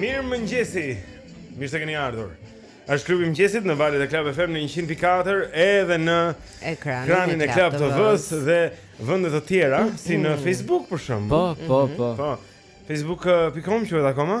Mirë mëngjesi, mirë se keni ardhur. Është klubi i mëngjesit në valët e Club FM në 104 edhe në ekranin e Club TV-s dhe vende të tjera si në mm. Facebook për shembull. Po, po, mm-hmm. po. Po. Facebook.com quhet akoma?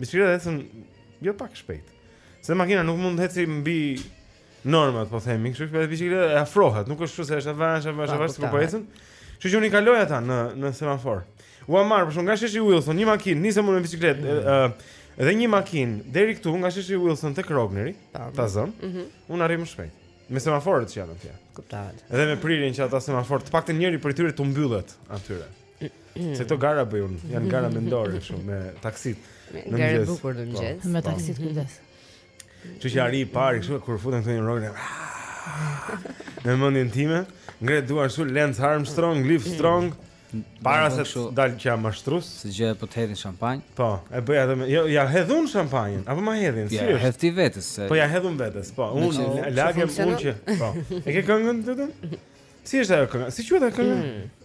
Biçikleta ecën jo pak shpejt. Se makina nuk mund të ecë mbi normat, po themi, kështu që biçikleta afrohet, nuk është kështu se është avash, avash, avash, po po ecën. Kështu që unë i kaloj ata në në semafor. Ua marr, për shembull nga sheshi Wilson, një makinë, nisem unë me biçikletë, mm. ë, edhe një makinë deri këtu nga sheshi Wilson tek Rogneri, ta zëm. Mm -hmm. Unë arrij më shpejt. Me semaforët që janë atje. Kuptohet. Edhe me prirjen që ata semaforë, të paktën njëri prej tyre të mbyllet atyre. Se këto gara bëj unë, janë gara mendore kështu me taksitë. Në mëngjes. Gara bukur në mëngjes. Po, me po. taksitë kujdes. Që që arrij i pari, kështu kur futem këtu në Rogner Në mendjen time Ngre duart kështu Lance Armstrong, Liv Strong Para se të dalë që jam mashtrues Se gjoja po të hedhin shampanjë Po, e bëj atë me jo, Ia hedh unë shampanjën Apo ma hedhin, si është? Ia hedh ti vetes se... Po ia hedh unë vetes, po Unë që lagem, unë që Po, e ke këngën ti të? Si është ajo kënga? Si që e të këngën? Mm.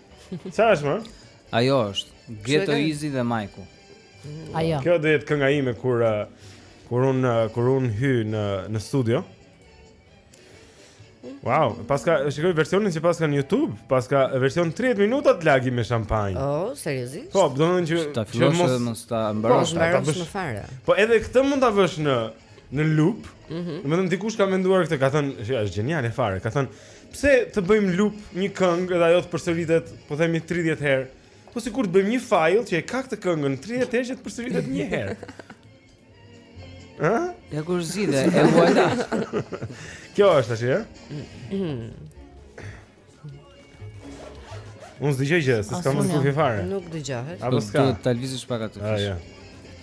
Sa është më? Ajo është Geto Izi dhe Majku. Ajo. Kjo do jetë kënga ime kur uh, kur unë uh, kur unë hyj në në studio. Wow, paska shikoj versionin që paska në YouTube, paska version 30 minuta ta lagim me shampanjë. Oh, seriozisht? Po, do të thotë që ta fillosh edhe mos ta po, mbarosh, ta bësh më fare. Po edhe këtë mund ta vësh në në loop. Mm -hmm. Domethënë dikush ka menduar këtë, ka thënë, është geniale fare, ka thënë Pse të bëjmë loop një këngë dhe ajo të përsëritet, po themi 30 herë? Po sikur të bëjmë një file që e ka këtë këngën 30 herë që të përsëritet një herë. Ë? Ja ku e zgjidhe, e voilà. Kjo është tash, ë? Unë s'dëgjoj gjë, se s'kam As unë s'kam. as kufje fare. Nuk dëgjohet. Apo s'ka? Duhet ta lëvizësh pak aty. Ah, ja.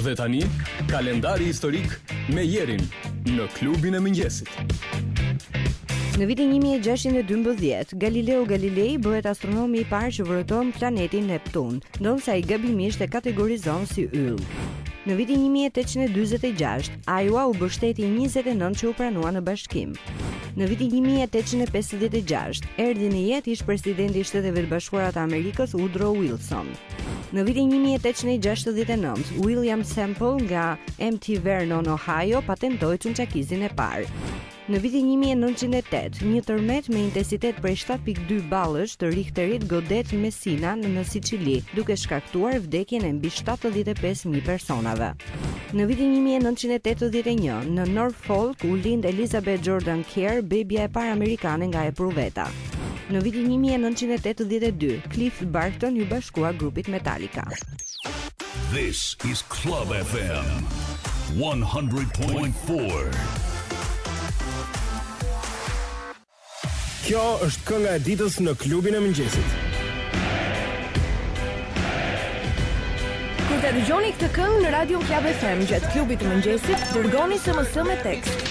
Dhe tani, kalendari historik me Jerin në klubin e mëngjesit. Në vitin 1612, Galileo Galilei bëhet astronomi i parë që vrojton planetin Neptun, ndonëse ai gabimisht e kategorizon si yll. Në vitin 1846, Iowa u bë shteti 29 që u pranua në bashkim. Në vitin 1856, erdhi në jetë ish-presidenti i Shteteve të Bashkuara të Amerikës, Woodrow Wilson. Në vitin 1869, William Semple nga MT Vernon, Ohio, patentoi çunçakizin e parë. Në vitin 1908, një tërmet me intensitet prej 7.2 ballësh të Richterit godet Messina në Sicili, duke shkaktuar vdekjen e mbi 75.000 personave. Në vitin 1981, në Norfolk u lind Elizabeth Jordan Kerr, bebja e parë amerikane nga epruveta. Në vitin një mijë e nëntëqind e tetëdhjetë e dy, Cliff Burton iu bashkua grupit Metallica. This is Club FM 100.4. Kjo është kënga e ditës në klubin e mëngjesit. Kur ta dëgjoni këtë këngë në Radio Club FM gjatë klubit të mëngjesit, dërgoni SMS me tekst.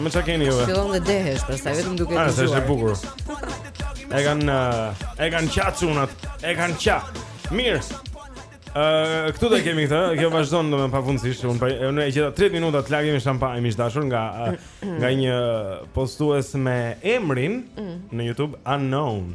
Më çka keni juve? Fillon dhe dehesh, pastaj vetëm duke dëgjuar. Është e bukur. E kan e kan ca çunat, e kan ça. Mirë. Ë këtu do kemi këtë, kjo vazhdon domethënë pafundësisht. Unë unë e gjeta 30 minuta të lagemi me shampanjë m'ish dashur nga nga një postues me emrin mm. në YouTube unknown.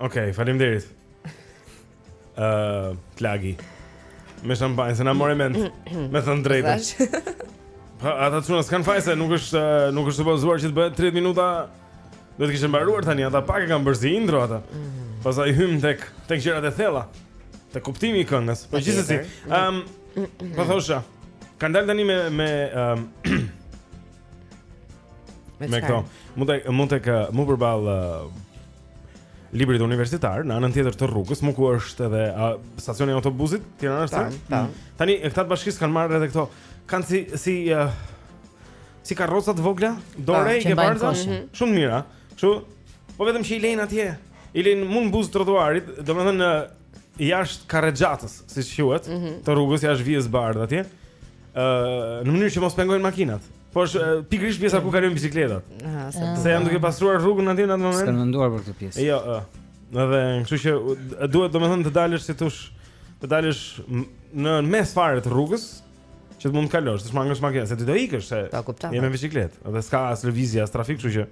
Okej, faleminderit. Ë, Lagi me shampanjë, se na mori mend. Me thënë drejtën. Po ata çuna s'kan faj se nuk është nuk është supozuar që të bëhet 30 minuta. Do të kishte mbaruar tani, ata pak e kanë bërë si intro ata. Mhm. Pastaj hyn tek tek gjërat e thella. Te kuptimi i këngës. Po gjithsesi, ëm, po thosha, kanë dalë tani me me ëm Me këto, mund të mund të kë, mu përballë librit universitar në anën tjetër të rrugës, mu ku është edhe a, stacioni i autobusit Tirana Star. Mm. Tani këta të bashkisë kanë marrë edhe këto. Kanë si si uh, si karroca të vogla, dore i ke parë shumë të mira. Kështu, po vetëm që i lejnë atje. I lejnë mu në buzë trotuarit, domethënë jashtë karrexhatës, siç quhet, mm -hmm. të rrugës jashtë vijës bardhë atje. në mënyrë që mos pengojnë makinat. Po është pikërisht pjesa ku kalojnë bicikletat. Ah, se janë duke pastruar rrugën atje në atë moment. S'kanë menduar për këtë pjesë. Jo, ë. Edhe, kështu që duhet domethënë të dalësh si i thonë, të dalësh në mes fare të rrugës që të mund të kalosh, të shmangësh makinën, se ti do ikësh se po, je me bicikletë, edhe s'ka as lëvizje, as trafik, kështu që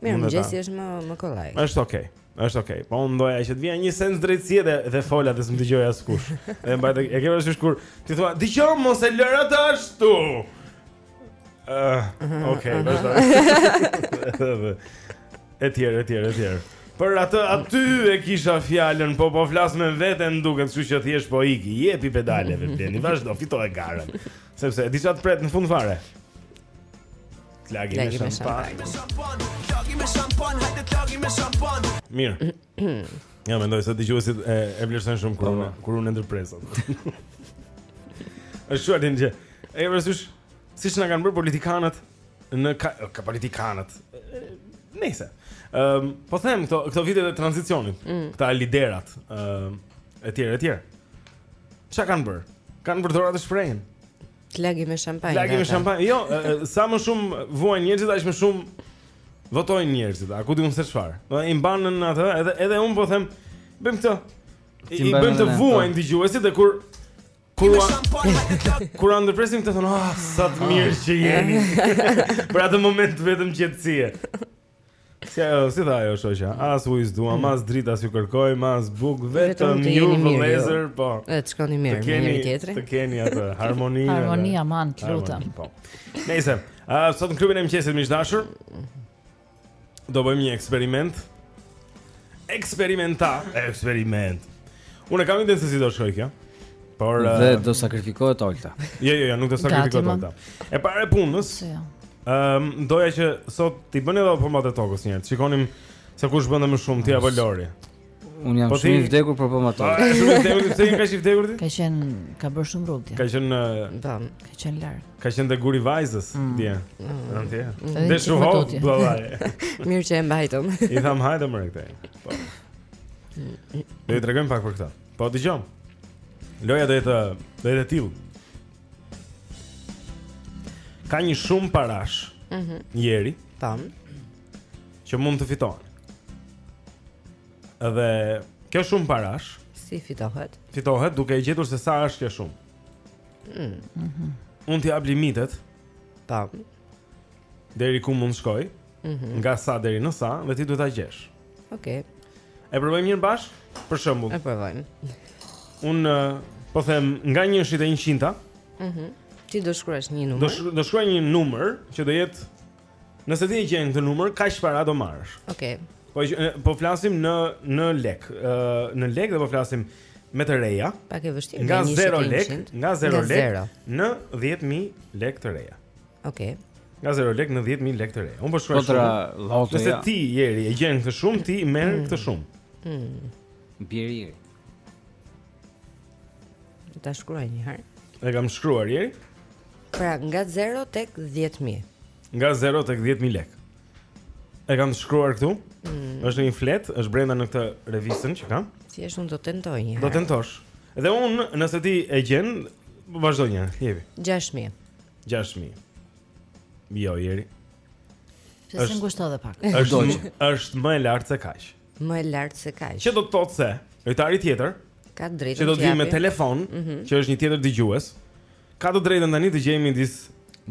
Mirë, mëngjesi është më më kollaj. Është okay. Është okay. Po unë doja që të vija një sens drejtësie dhe dhe fola dhe s'më dëgjoi askush. Dhe mbaj të e ke vështirë kur ti thua, "Dëgjoj mos e lër atë ashtu." Ëh, uh, okay, vazhdo. Etj, etj, etj. Për atë aty e kisha fjalën, po po flas me veten duket, kështu që thjesht po iki, jepi pedaleve, Blendi, vazhdo, fito e garën. Sepse e di çat pret në fund fare. Lagi me shampanjë. Lagi me shampanjë, hajde lagi me shampanjë. Mirë. Ja mendoj se dëgjuesit e e vlerësojnë shumë kur unë kur unë e ndërpres. Është shuar din që e vërsysh siç na kanë bërë politikanët në ka, ka politikanët. Nëse. Ehm, um, po them këto këto vitet e tranzicionit, mm. këta liderat, ehm, um, etj, etj. Ça kanë bërë? Kanë përdorur atë shprehjen. Lagi me shampanjë. Lagi me shampanjë. Jo, sa më shumë vuajnë njerëzit, aq më shumë votojnë njerëzit. A kupton se çfarë? Do i mban në atë, edhe edhe unë po them, bëjmë këtë. I, i bëjmë të vuajnë po. dëgjuesit dhe kur kur ta ndërpresim të thonë, "Ah, sa të mirë që jeni." Për atë moment vetëm qetësie. Si ajo, si tha ajo shoqja, as ujë s'duam, mm. as drita s'ju kërkojmë, as bukë, vetëm ju vëllezër, po. E të shkoni mirë, me njëri-tjetrin. Të keni atë, harmoni. Harmoni, aman, të lutëm. Po. Nejse, uh, sot në klubin e mëngjesit miq të dashur, do bëjmë një eksperiment, eksperimenta, eksperiment. Unë kam idenë se si do shkojë kjo. Por dhe uh, do sakrifikohet Olta. Jo, jo, jo, nuk do sakrifikohet Olta. E para e punës. Ëm, jo. ehm, um, doja që sot t'i bënim edhe pompa toke një herë. Shikonim se kush bënte më shumë ti apo Lori. Unë jam po shumë i vdekur për pompa toke. Po, shumë i vdekur, pse je kaq i vdekur ti? Ka qenë ka bërë shumë rrugë. Ka qenë ka qenë larg. Ka qenë te Guri i Vajzës, mm. dje. Mm. Dje. Mm. Dhe shuhov, bla bla. Mirë që e mbajtëm. I thamë hajde më këtej. Po. Do tregojmë pak për këtë. Po dëgjojmë. Loja do jetë, do jetë e tillë. Ka një shumë parash, mm -hmm. Jeri, Tam. që mund të fitojë. Dhe kjo shumë parash, si fitohet? Fitohet duke e gjetur se sa është kjo shumë. Mm. Mhm. Unë t'i jap limitet. Ta. Deri ku mund të shkojë? Mhm. Nga sa deri në sa, dhe ti duhet ta gjesh. Okej. Okay. E provojmë njëherë bashkë? Për shembull. E provojmë. Unë uh, po them nga 1-shi deri te 100-ta. Mhm. Mm ti do shkruash një numër. Do do shkruaj një numër që do jetë Nëse ti e gjen këtë numër, kaq para do marrësh. Okej. Okay. Po po flasim në në lek, ë në lek dhe po flasim me të reja. Pak e vështirë. Nga 0 lek, nga 0 lek në 10000 lek të reja. Okej. Okay. Nga 0 lek në 10000 lek të reja. Unë po shkruaj një shumë. Nëse ti Jeri e gjen këtë shumë, ti merr mm. këtë shumë. Mm. Bjeri. Ta shkruaj një herë. E kam shkruar, Jeri. Pra nga 0 tek 10000. Nga 0 tek 10000 lek. E kam shkruar këtu. Mm. Është në një fletë, është brenda në këtë revistën që kam. Si është, unë do tentoj një herë. Do tentosh. Dhe unë nëse ti e gjen, vazhdo një herë. Jepi. 6000. 6000. Jo, Jeri. Pse s'e ngushton edhe pak. Është është më e lartë se kaq. Më e lartë se kaq. Që do të thotë se lojtari tjetër ka të drejtën që do të vijë me telefon, mm -hmm. që është një tjetër dëgjues. Ka të drejtën tani të gjejë midis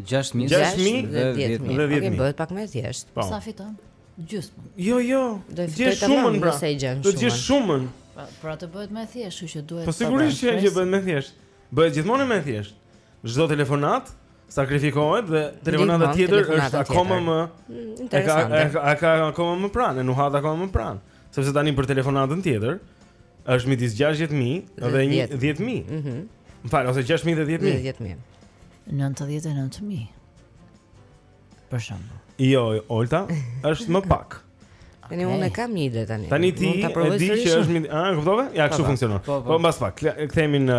6000 6000 dhe 10000. Dhe 10000. Okej, bëhet pak më thjesht. Po. Sa fiton? Gjysmë. Jo, jo. Do të fitoj tamam pra. nëse e gjen shumën. Do të gjejë shumën. Pra, pra të bëhet më thjesht, kështu që duhet. Po sigurisht që bëhet më e thjeshtë. Bëhet gjithmonë më e thjeshtë. Çdo telefonatë sakrifikohet dhe telefonata tjetër është akoma më mm, interesante. Ka, ka, ka akoma më pranë, nuk ka akoma më pranë, sepse tani për telefonatën tjetër është midis 60000 dhe 10000. Ëh. Mhm. Më fal, ose 6000 dhe 10000. 10000. 99000. Për shembull. Jo, Olta, është më pak. Tani unë kam një ide tani. Tani ti e di që është midis, a kuptove? Ja, kështu po, po. funksionon. Po, po. po mbas pak, kthehemi në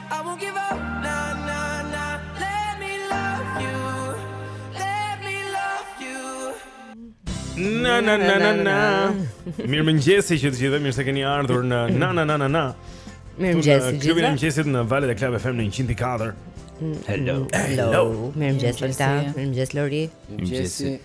Na na na na na. Mirëmëngjesi që të gjithëve, mirë se keni ardhur në na na na na na. Mirëmëngjesi gjithë. Klubin e mëngjesit në valët e Club FM në 104. Hello. Hello. Mirëmëngjesi Olta, mirëmëngjesi Lori. Mirëmëngjesi.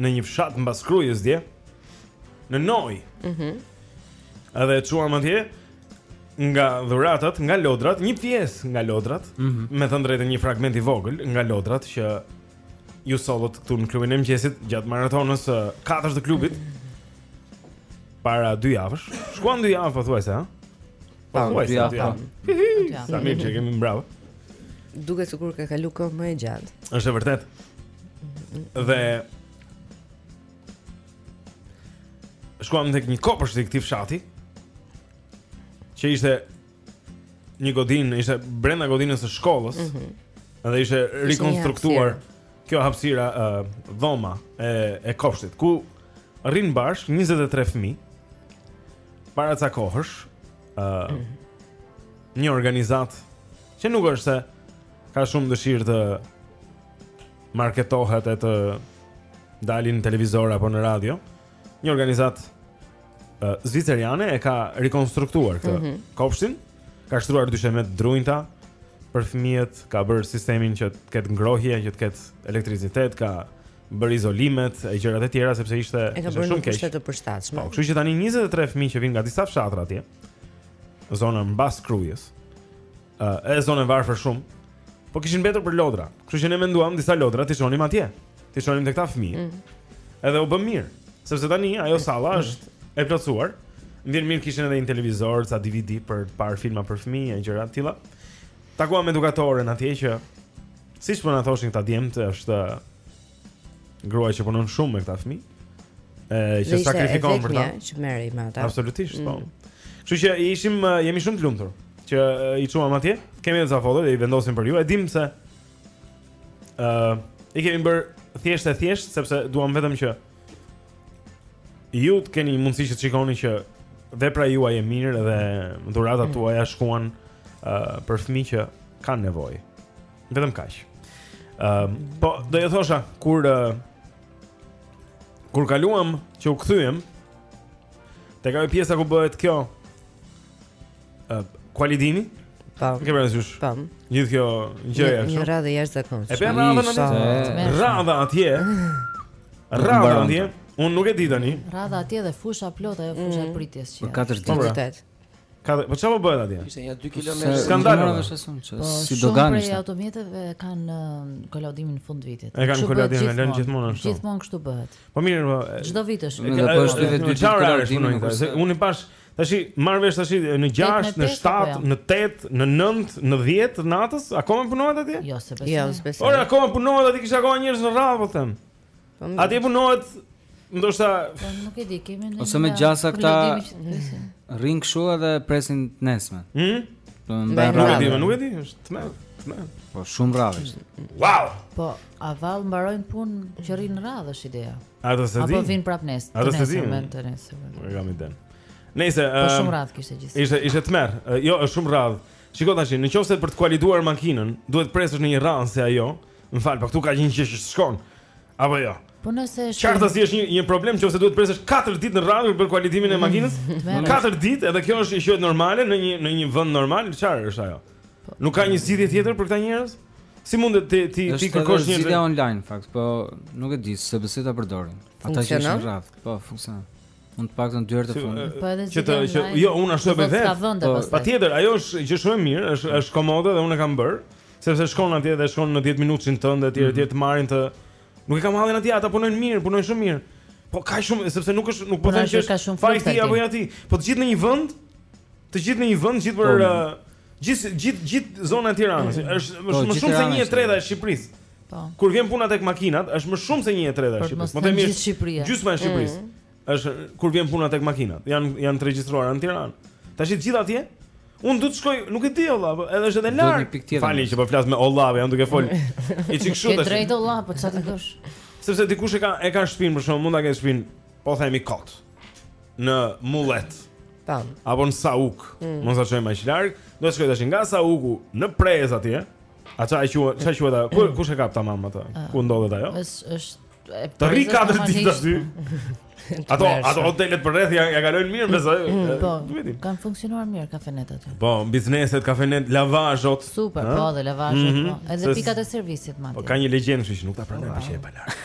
në një fshat mbas Krujës dje, në Nojë. Mhm. Mm Edhe çuam atje nga dhuratat, nga lodrat, një pjesë nga lodrat, mm -hmm. me thënë të drejtën një fragment i vogël nga lodrat që ju sollët këtu në klubin e mëngjesit gjatë maratonës së katërt të klubit para dy javësh. Shkuan dy javë pothuajse, ha? Pothuajse dy. Sa mirë që kemi, bravo. Duket sikur ka kalu kohë më e gjatë. Është e vërtetë. Dhe shkuam tek një kopësht i këtij fshati që ishte një godinë, ishte brenda godinës së shkollës. Mm -hmm. Dhe ishte rikonstruktuar kjo hapësira uh, dhoma e e kopshtit ku rrinë bashkë 23 fëmijë. Para ca kohësh, ë uh, mm. një organizatë që nuk është se ka shumë dëshirë të marketohet e të dalin në televizor apo në radio, një organizatë uh, zvicerane e ka rikonstruktuar këtë mm -hmm. kopshtin, ka shtruar dysheme të drunjta për fëmijët, ka bërë sistemin që të ketë ngrohje, që të ketë elektricitet, ka bër izolimet e gjërat e tjera sepse ishte shumë keq. E ka bërë në kushte të përshtatshme. Po, kështu që tani 23 fëmijë që vijnë nga disa fshatra atje. Zona mbas Krujës. Ë, e zonë varfër shumë. Po kishin mbetur për lodra. Kështu që ne menduam disa lodra t'i çonim atje. T'i çonim te këta fëmijë. Mm -hmm. Edhe u bë mirë, sepse tani ajo salla mm -hmm. është e plotësuar. Ndërkohë kishin edhe një televizor, ca DVD për të parë filma për fëmijë e gjëra të tilla. Takuam edukatoren atje që Siç po na thoshin këta djemtë, është gruaja që punon shumë me këta fëmijë. Ë që sakrifikon për ta. Që merrej me ata. Absolutisht, po. Mm. Kështu që ishim jemi shumë të lumtur që i çuam atje. Kemi disa foto dhe i vendosim për ju. E dim se ë i kemi bër thjesht e thjesht sepse duam vetëm që ju të keni mundësi që të shikoni që vepra juaj e mirë dhe dhuratat mm. tuaja shkuan uh, për fëmijë që kanë nevojë vetëm kaq. Um, po, do ju thosha, kur uh, kur kaluam që u kthyem tek ajo pjesa ku bëhet kjo Kolaudimi? Tam. Ke parasysh? Tam. Gjithë kjo gjë është. Një radhë e jashtëzakonshme. E bëra radhën atë. Radha atje. Radha atje. Unë nuk e di tani. Radha atje dhe fusha plot ajo fusha mm. pritjes që. Për katër ditë. Vërtet. Ka po çfarë bëhet atje? Ishte një 2 kilometra skandal. Po, si do gani? Po shumë automjeteve kanë um, kolaudimin në fund vitit. E kanë kolaudimin, e lënë gjithmonë ashtu. Gjithmonë kështu bëhet. Po mirë, po. Çdo vit është. Po është vetë dy kilometra. Unë i pash Tashi marr vesh tashi në 6, në 7, në 8, në 9, në 10 të natës, akoma punohet atje? Jo, se besoj. Jo, se besoj. Ora akoma punohet atje, kishte akoma njerëz në rradhë, po them. Po, atje punohet ndoshta po, nuk e di, kemi ndonjë. Ose me gjasa këta rrin kshu edhe presin të nesërmen. Ëh? Hm? Do të mbajnë rradhë, nuk e di, është tmerr, tmerr. Po shumë rradhë. Wow. Po, A vallë mbarojnë punë që rrinë në radhë është ideja. A do të di? Apo vin prap nesër. A do të di? Të nesër. Po kam idenë. Nëse po ehm, shumë radh kishte gjithsesi. Ishte ishte tmerr. Jo, është shumë radh. Shikoj tash, në qoftë se për të kolauduar makinën, duhet presësh në një rradhë si ajo, më fal, po këtu ka një gjë që s'shkon. Apo jo. Po nëse është Qartësisht është një një problem nëse duhet presësh 4 ditë në rradhë për kolaudimin e mm, makinës? 4 ditë, edhe kjo është e quajtur normale në një në një vend normal, çfarë është ajo? Po. Nuk ka një zgjidhje tjetër për këta njerëz? Si mund të ti ti ti kërkosh një zgjidhje online fakt, po nuk e di s'e besoj ta përdorin. Ata që janë në rradhë, po funksionon. Mua të paktën dy herët e fundit. Po edhe zgjidhja online. Që të jo, unë ashtu e bëj vetë. Po, patjetër, ajo është gjë shumë e mirë, është është komode dhe unë e kam bër, sepse shkon atje dhe shkon në 10 minutshin tënd etj etj mhm. të marrin të Nuk e kam hallin atje, ata punojnë mirë, punojnë shumë mirë. Po ka shumë, sepse nuk është nuk po them që është faji i atij apo i atij. Po të gjithë në një vend, të gjithë në një vend, gjithë për po, uh, Gjithë gjithë gjithë zona e Tiranës mm. është po, më shumë se 1/3 e Shqipërisë. Po. Kur vjen puna tek makinat, është më shumë se 1/3 e Shqipërisë. Po gjithë Shqipëria. Gjysma e Shqipërisë. Mm. Është kur vjen puna tek makinat, janë janë të regjistruara në Tiranë. Tash gjithë atje Unë do të shkoj, nuk e di olla, po edhe është edhe larg. Falni që po flas me olla, jam duke fol. I çik shumë tash. Ke drejt olla, po çfarë të bësh? Sepse dikush e ka e ka shtëpinë për shkak mund ta ketë shtëpinë, po themi kot. në Mullet. Tam. Apo në Sauk. Mm. Mos ta çojmë aq larg, do të shkojë tashi nga Sauku në Prezë atje. A ça e quhet, ça quhet ajo? Ku kush e kap tamam atë? Ah. Ku ndodhet ajo? Është është Të rri katër ditë aty. Ato ato hotelet për rreth ja, ja kalojnë mirë besoj. Mm, po. Kanë funksionuar mirë kafenet aty. Po, bizneset, kafenet, lavazhot. Super, po, dhe lavazhot. Mhm. Po. Edhe pikat e servisit madje. Po ka një legjendë kështu që nuk ta pranoj më që e pa larg.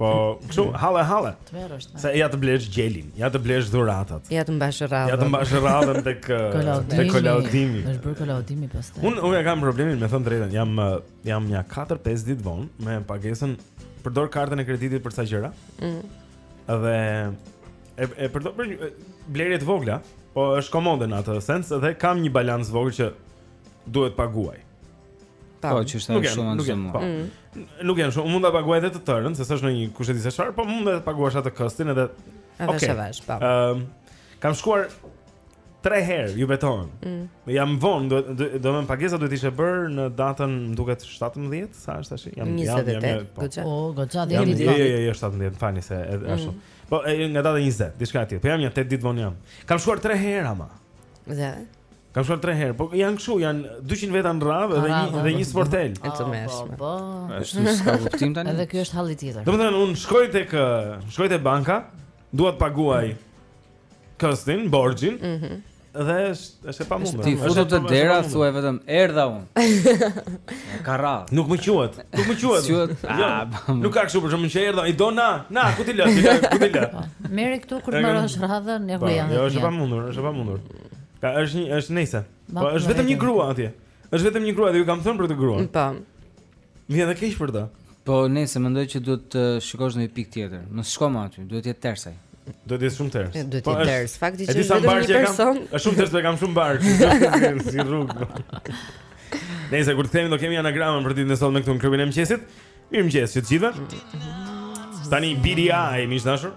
Po, kështu halle halle. Tmerr është. Se ja të blesh gjelin, ja të blesh dhuratat. Ja të mbash rradhën. Ja të mbash rradhën tek te kolaudimi. Është bërë kolaudimi pastaj. Unë unë kam problemin me thënë drejtën, jam jam ja 4-5 ditë vonë me pagesën përdor kartën e kreditit për ca gjëra. Ëh. Mm. Dhe e e përdor për blerje të vogla, po është komode në atë sens dhe kam një balancë vogël që duhet paguaj. Po, që është nuk shumë nuk janë. Po. Mm. Nuk janë shumë. Mund ta paguaj edhe të tërën, se s'është ndonjë kushtetisë e çfarë, po mund ta paguash atë kostin edhe. Edhe okay. shavash, po. Ëm ehm, kam shkuar 3 herë, ju betohem. Mm. Jam vonë, do do të më pagesa duhet të ishte bërë në datën, më duket 17, sa është tash? Jam 28. Po. O, goxha dhjetë ditë. Jo, jo, jo, 17, falni se edhe mm. ashtu. Po, nga data 20, diçka e tillë. Po jam një 8 ditë vonë jam. Kam shkuar 3 herë ama. Dhe. Kam shkuar 3 herë, po janë kështu, janë 200 veta në radhë dhe një dhe një sportel. E tmerrshme. Po. Është s'ka kuptim tani. Edhe ky është halli tjetër. Domethënë unë shkoj tek shkoj te banka, dua të paguaj kostin, borxhin. Mhm. Dhe është është e pamundur. Ti futu te dera thua vetëm erdha un. Ka radhë. Nuk më quhet. Nuk më quhet. Quhet. Jo, ah, nuk ka kështu për shkakun që erdha. I do na, na, ku ti lë? Ku ti lë? Po. Merri këtu kur të marrësh radhën, ne ku po, janë. Jo, është e pamundur, është e pamundur. Ka është një është nejse. Po është vetëm një grua atje. Është vetëm një grua dhe ju kam thënë për atë gruan. Po. Më vjen keq për të. Po nejse mendoj që duhet të shkosh në një pikë tjetër. Mos shko më aty, duhet të jetë ters ajo. Do të jetë shumë ters. Do të po, jetë ters. Fakti që është vetëm një person. Është shumë ters, e kam shumë mbarë. Si rrugë. Nejse kur të themi do kemi anagramën për ditën e sotme këtu në klubin e mëngjesit. Mirëmëngjes, ju të gjithëve. Tani BDI, miq dashur.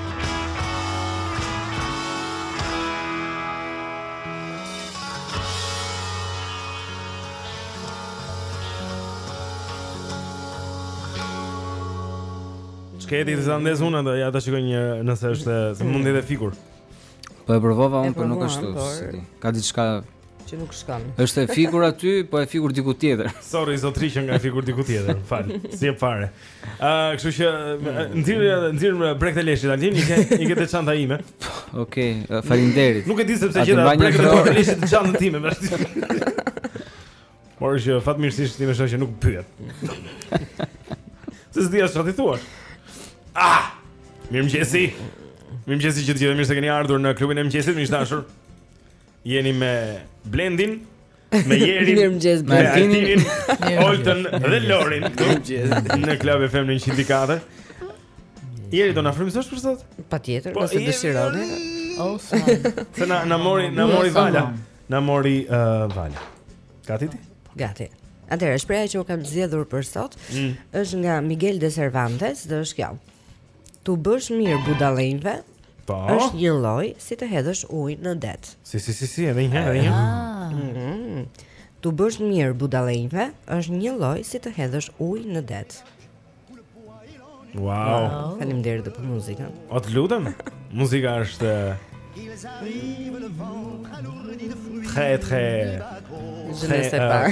Çke ti të zandes unë do ja ta shikoj një nëse është se mund të jetë fikur. Po e provova unë, por nuk është kështu. Ka diçka Që nuk shkon. Është e fikur aty, po e fikur diku tjetër. Sorry zotri që ngeli e fikur diku tjetër. Fal. Si e pave. Ë, uh, kështu që nxirr nxirri brekët e leshit aty, i ke i ke te çanta ime. Okej, okay, uh, faleminderit. Nuk e di se pse gjeta brekët e leshit te çanta ime, vazhdim. Por është fatmirësisht ti më shoh që nuk pyet. Se s'di as çfarë thua. Ah! Mirëmëngjesi. Mirëmëngjesi që të gjithë mirë se keni ardhur në klubin e mëngjesit, miq dashur. Jeni me Blendin, me Jerin, Mirëmëngjes, me Blendi. Altinin, Mirëmëngjes. Oltën dhe Mirëmëngjes. Lorin këtu Mirëmëngjes. në Club FM në 104. Jeri do na frymëzosh për sot? Patjetër, Po, nëse dëshironi. Oh, sa. Se na na mori na mori Sa vala. mom. Na mori uh, vala. Gati ti? Gati. Atëherë, shprehja që u kam zgjedhur për sot Mm. është nga Miguel de Cervantes dhe është kjo. T'u bësh mirë budallenjve. Po. Është një lloj si të hedhësh ujë në det. Si si si si, edhe një herë, edhe një herë. Ah. Mhm. T'u bësh mirë budallenjve, është një lloj si të hedhësh ujë në det. Wow. Faleminderit për muzikën. O të lutem. Muzika është Très très. Je ne sais pas.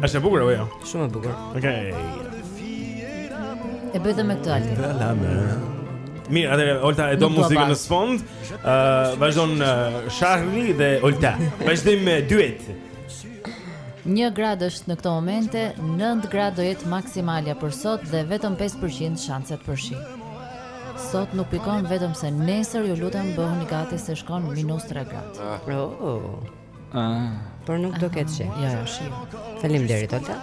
Është e bukur apo jo? Shumë e bukur. Okej. E bëjmë me këtë Altin. Mirë, atëherë Olta e do muzikën në sfond. Ë uh, vazhdon uh, Charlie dhe Olta. Vazhdim me duet. 1 grad është në këto momente, 9 grad do jetë maksimalja për sot dhe vetëm 5% shanset për shi. Sot nuk pikon vetëm se nesër ju lutem bëhuni gati se shkon minus 3 grad. Ah. Oh. Ah. Por nuk do ketë shi. Jo, jo, shi. Faleminderit Olta.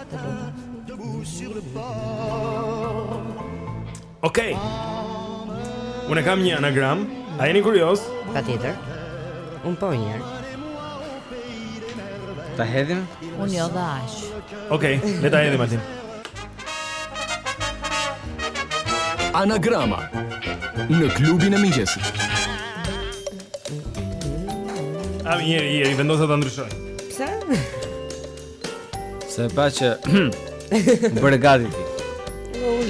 Okej. Okay. Unë kam një anagram. A jeni kurioz? Patjetër. Un po një. Ta hedhim? Un jo dash. Okej, okay, le ta hedhim Altin. Anagrama në klubin e mëngjesit. A Jeri, Jeri, vendosa ta ndryshoj Pse? Se pashë që bëre gati ti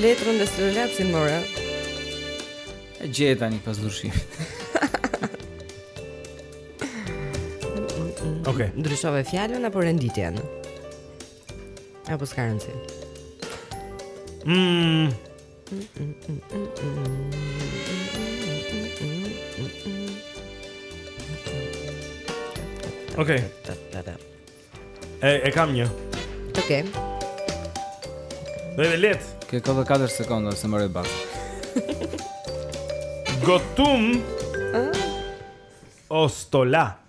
letrën dhe stilolapsin mora E gjeje tani pas ndryshimit Ok Ndryshove fjalën apo renditjen Apo s'ka rëndësi Mmm Okej. Okay. E e kam një. Okej. Okay. Dhe let. Ke kohë 4 sekonda se mbaroi bas. Gotum. Ostola.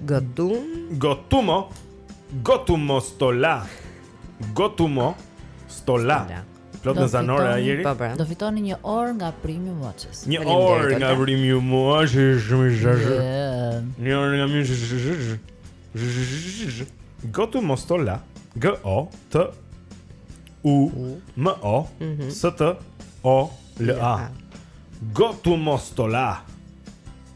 Gotum. Gotumo. Gotumo stola. Gotumo stola. Plot në zanore a Jeri. Po, pra. Do fitoni një orë nga Premium Watches. Një orë nga Premium Watches, shumë i zhazh. Një orë nga Premium Watches. Gotumo stola. G O T U M O mhm. S T O L A. Gotumo stola.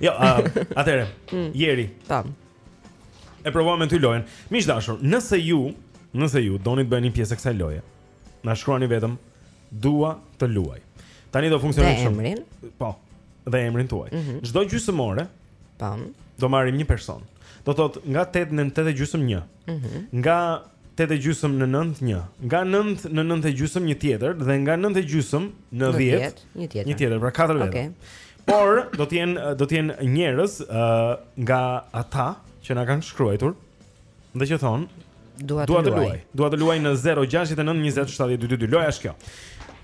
Jo, atëhere. Mm. Jeri. Tam. E provova me ty lojën. Miq të dashur, nëse ju, nëse ju doni të bëheni pjesë e kësaj loje, na shkruani vetëm dua të luaj. Tani do funksionojë shumë. Dhe emrin? Po. Dhe emrin tuaj. Mhm. Çdo mm -hmm. gjysmore, tam, do marrim një person. Do thotë nga 8 në 8 e gjysmë 1. Mhm. Mm nga 8 e gjysmë në 9 1. Nga 9 në 9 e gjysmë një tjetër dhe nga 9 e gjysmë në 10 një tjetër. Një tjetër, pra 4 vetë. Okej. Okay. Por do të jenë do të jenë njerëz ë uh, nga ata që na kanë shkruajtur dhe që thonë dua të luaj. Dua të luaj në 069 20 70 222. Loja është kjo.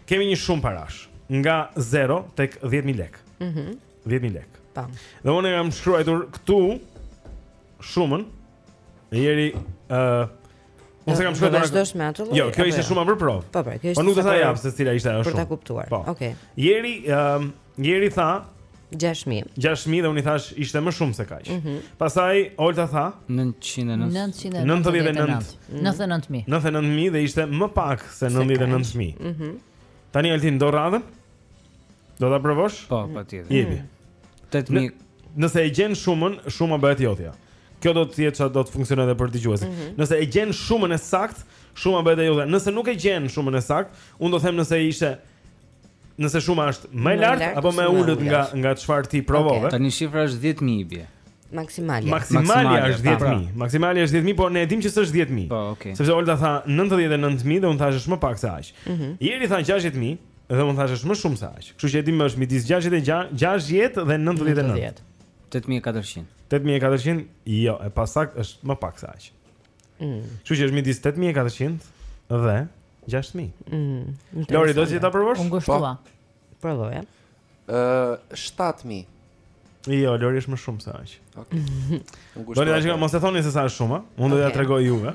Kemi një shumë parash nga 0 tek 10000 lek. Mhm. Mm 10000 lek. Tam. Dhe unë e kam shkruajtur këtu shumën. Jeri ë uh, Unë s'kam shkruar. Do të me atë. Jo, kjo ishte jo? shumë për provë. Po, po, kjo ishte. Po nuk do ta jap se cila ishte ajo shumë. Për ta kuptuar. Po. Okej. Jeri, ëm, Jeri tha 6000. 6000 dhe unë i thashë ishte më shumë se kaq. Mhm. Pastaj Olta tha 999. 999. 99000. 99000 dhe ishte më pak se 99000. Mhm. Tani Altin do radhën? Do ta provosh? Po, patjetër. Jepi. 8000. Mm. Nëse e gjen shumën, shuma bëhet jotja. Kjo do të jetë çfarë do të funksionojë edhe për dëgjuesit. Mm -hmm. Nëse e gjen shumën e saktë, shuma bëhet e jotja. Nëse nuk e gjen shumën e saktë, unë do të them nëse ishte nëse shuma është më e lartë apo më e ulët nga nga çfarë ti provove. Okay. Tani shifra është 10000 i bie. Maksimali. Maksimali është 10000. Pra. Maksimali është 10000, por ne e dimë që s'është 10000. Po, okay. Sepse Olta tha 99000 dhe unë thashë është më pak se aq. Mm -hmm. Jeri tha 60000. Dhe unë thashë është më shumë se aq. Kështu që e dimë është midis 66, 60 dhe 99. 8400. 8400? Jo, e pasaktë është më pak se aq. Mm. Kështu që është midis 8400 dhe 6000. Mm. Lori do ta provosh? Unë gështua. Po. Provoja. Ë uh, 7000. Jo, Lori është më shumë se aq. Okej. Okay. Lori tash mos e thoni se sa është shuma, unë do t'ia tregoj juve.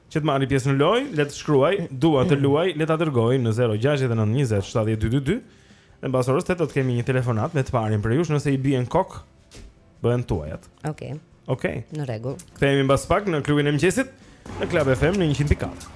Që të marrë pjesë në lojë, le të shkruajë, dua të luaj, le ta dërgojë në 069 20 7222. Dhe mbas orës 8 do të kemi një telefonatë me të parin prej jush, nëse i bien kokës, bëhen tuajat. Okej. Okay. Okej. Okay. Në rregull. Kthehemi mbas pak në klubin e mëngjesit në Club FM në 104.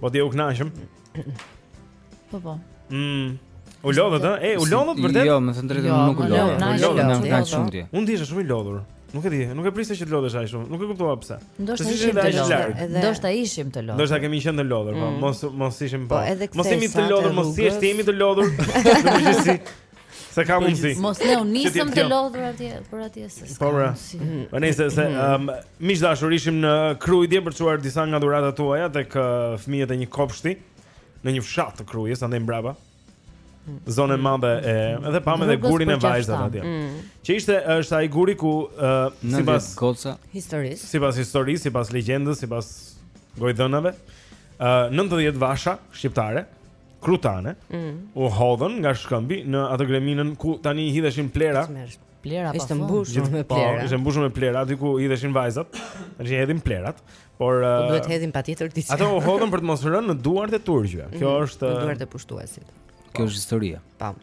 Po dhe u kënaqëm. Po po. Mm. U lodhët, ha? E, u lodhët vërtet? Jo, me thënë të drejtën jo, nuk u lodhëm. Nuk u lodhët, nuk u lodhët shumë ti. Unë isha shumë i lodhur. Nuk e di, nuk e prisja që të lodhesha aq shumë. Nuk e kuptova pse. Ndoshta ishim të lodhur. Ndoshta ishim të lodhur. Ndoshta kemi qenë të lodhur, po mm. mos mos ishim po. po mos jemi të lodhur, mos thjesht jemi të lodhur. Nuk e di. Se ka mundësi. Mos ne u nisëm të lodhur atje për atje se. Po bra. Po nejse se um, miq të dashur ishim në Krujë për të çuar disa nga dhuratat tuaja tek uh, fëmijët e një kopshti në një fshat të Krujës, andej mbrapa. Mm. Zonë e madhe e edhe pamë edhe gurin e vajzave atje. Mm. Që ishte është ai guri ku uh, sipas goxha historisë. Sipas historisë, sipas legjendës, sipas gojdhënave, uh, 90 vasha shqiptare krutane mm. u hodhën nga shkëmbi në atë greminën ku tani hidheshin plehra. Plehra po ishte mbushur me po, plehra. Po, ishte mbushur me plehra aty ku hidheshin vajzat. Tash i hedhin plehrat. Por po uh, duhet të hedhin patjetër diçka. Ato u hodhën për të mos rënë në duart e turqve. Kjo mm, është në duart e pushtuesit. Kjo është historia. Po.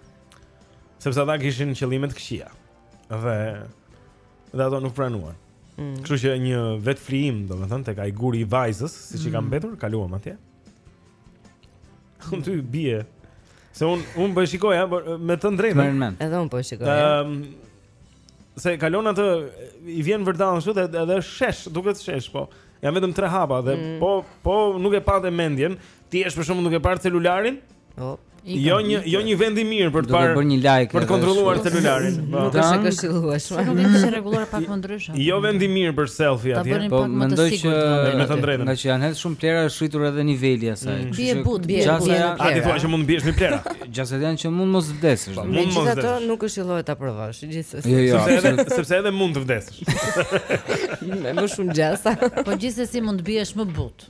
Sepse ata kishin qëllime të këqija. Dhe dhe ato nuk pranuan. Mm. Kështu që një vetëflijim, domethënë tek ai guri i vajzës, siç mm. i ka mm. mbetur, kaluam atje. Unë ty bie. Se un un po e shikoja, por, me thënë të drejtën. Merr mend. Edhe un po e shikoja. Ëm se kalon atë i vjen vërdallë ashtu dhe edhe është shesh, duket shesh, po. Janë vetëm tre hapa dhe Mm. po po nuk e pate mendjen, të jesh për shembull duke parë celularin? Po. Jo një jo një vend i mirë për të parë. Do të bësh një like. Për të kontrolluar celularin. Po. Nuk është e këshillueshme. Mund të ishte rregulluar pak më ndryshe. Jo vend i mirë për selfie atje. Po mendoj që me thënë të drejtën. Ngaqë janë hedhur shumë plehra është rritur edhe niveli i asaj. Mm. Bie butë, bie butë. A ti thua që mund të biesh në plehra? Gjasat janë që mund të mos vdesësh. Po, mund të mos vdesësh. Megjithatë nuk këshillohet ta provosh gjithsesi. Jo, jo. Sepse edhe sepse edhe mund të vdesësh. Më shumë gjasa. Po gjithsesi mund të biesh më butë.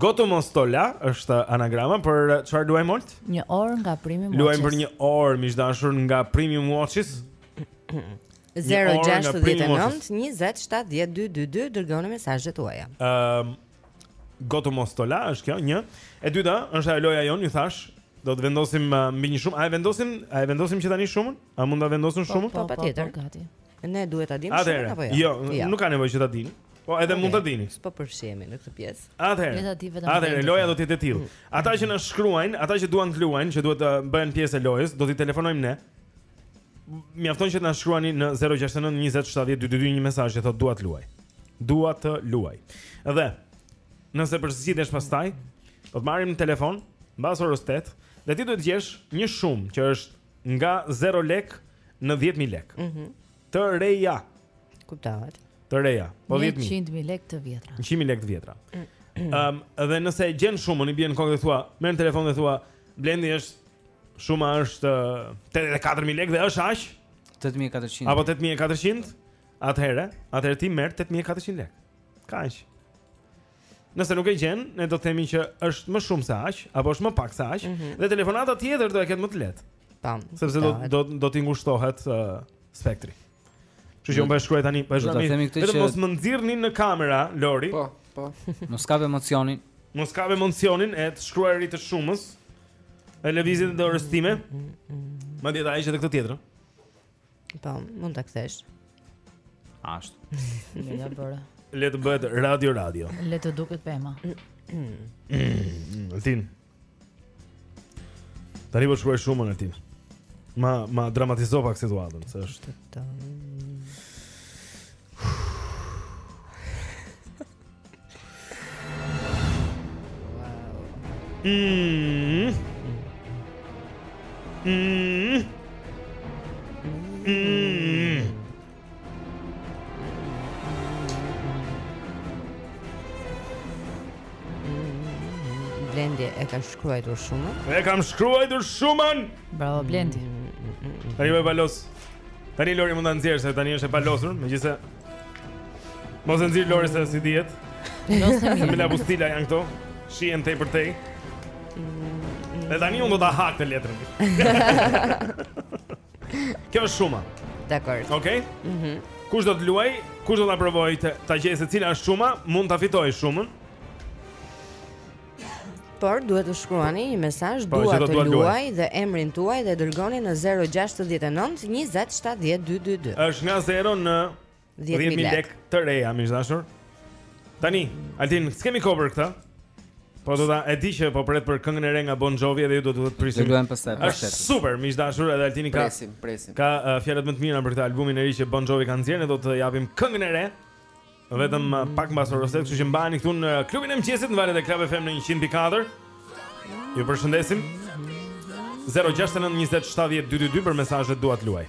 Goto Mostola është anagrama për çfarë luajmë sot? Një orë nga Premium Watches. Luajmë për një orë miq të dashur nga Premium Watches. 069-2070-222 Dërgoni mesazhet tuaja um, Goto Mostola është kjo një E dyta është ajo loja jonë Një thash Do të vendosim uh, mbi një shumë A e vendosim, a e vendosim që tani shumën? A mund të vendosim po, shumën? Po, po, patjetër po, Ne duhet ta dimë shumën apo jo? Jo, jo, nuk ka nevojë që ta dini. Po edhe okay. mund ta dini. Po përfshihemi në këtë pjesë. Atëherë. Le ta di vetëm. Atëherë loja do të jetë e tillë. Mm. Ata që na shkruajnë, ata që duan të luajnë, që duan të bëhen pjesë e lojës, do t'i telefonojmë ne. Mjafton që të na shkruani në 069 20 70 222 një mesazh që thotë dua të luaj. Dua të luaj. Dhe nëse përzgjidhesh pastaj, do të të marrim në telefon mbas orës 8 dhe ti duhet të gjesh një shumë që është nga 0 lek në 10000 lek. Mhm. Mm të reja. Kuptohet. Të reja. Po 10000. 100000 lek të vjetra. 100000 lek të vjetra. Ëm, mm. um, dhe nëse e gjen shumën, i bie në kokë dhe thua, merr në telefon dhe thua, Blendi është shuma është 84000 lek dhe është aq 8400. Apo 8400? Atëherë, atëherë ti merr 8400 lek. Kaq. Nëse nuk e gjen, ne do të themi që është më shumë se aq, apo është më pak se aq, mm -hmm. dhe telefonata tjetër do e ketë më të lehtë. Tam. Sepse do do do t'i ngushtohet uh, spektri. Kështu që unë po shkruaj tani, po shkruaj tani. Vetëm mos më nxirrni në kamera, Lori. Po, po. Mos kap emocionin. Mos kap emocionin e të shkruarit të shumës. E lëvizjet e dorës time. Madje ai që të këtë tjetër. Po, mund ta kthesh. Ashtu. Na, ja bëra. Le të bëhet radio radio. Le të duket pema. Altin. Tani po shkruaj shumën, Altin. Ma ma dramatizo pak situatën, se është. Mm. Mm. Mm. Blendi e ka shkruajtur shumën. E kam shkruajtur shumën. Bravo Blendi. Tani e palos. Tani Lori mund ta nxjerrë se tani është e palosur, megjithëse Mos e nxirr Lori se s'i dihet. Me ato pustila janë këto. Shihen tej për tej. Dhe tani unë do ta hap këtë letrën. Kjo është shuma. Dakor. Okej. Okay? Mhm. Mm kush do të luaj? Kush do ta provojë ta gjejë se cila është shuma? Mund ta fitojë shumën. Por duhet të shkruani një mesazh po, dua të luaj dhe emrin tuaj dhe dërgoni në 069 20 70 222. Është nga 0 në 10000 lek të reja, miq të dashur. Tani, Altin, s'kemi kohë për këtë. Po do ta e di që po pret për këngën e re nga Bon Jovi dhe ju do të duhet prisni. Do luajmë pastaj. Është super, miq të dashur, edhe Altini ka. Presim, presim. Ka uh, fjalët më të mira për këtë albumin e ri që Bon Jovi ka nxjerrë, ne do të japim këngën e re. Vetëm uh, pak mbas orës 8, kështu që mbani këtu në klubin e mëngjesit në valët e Club FM në 100.4. Ju përshëndesim. 0692070222 për mesazhet dua të luaj.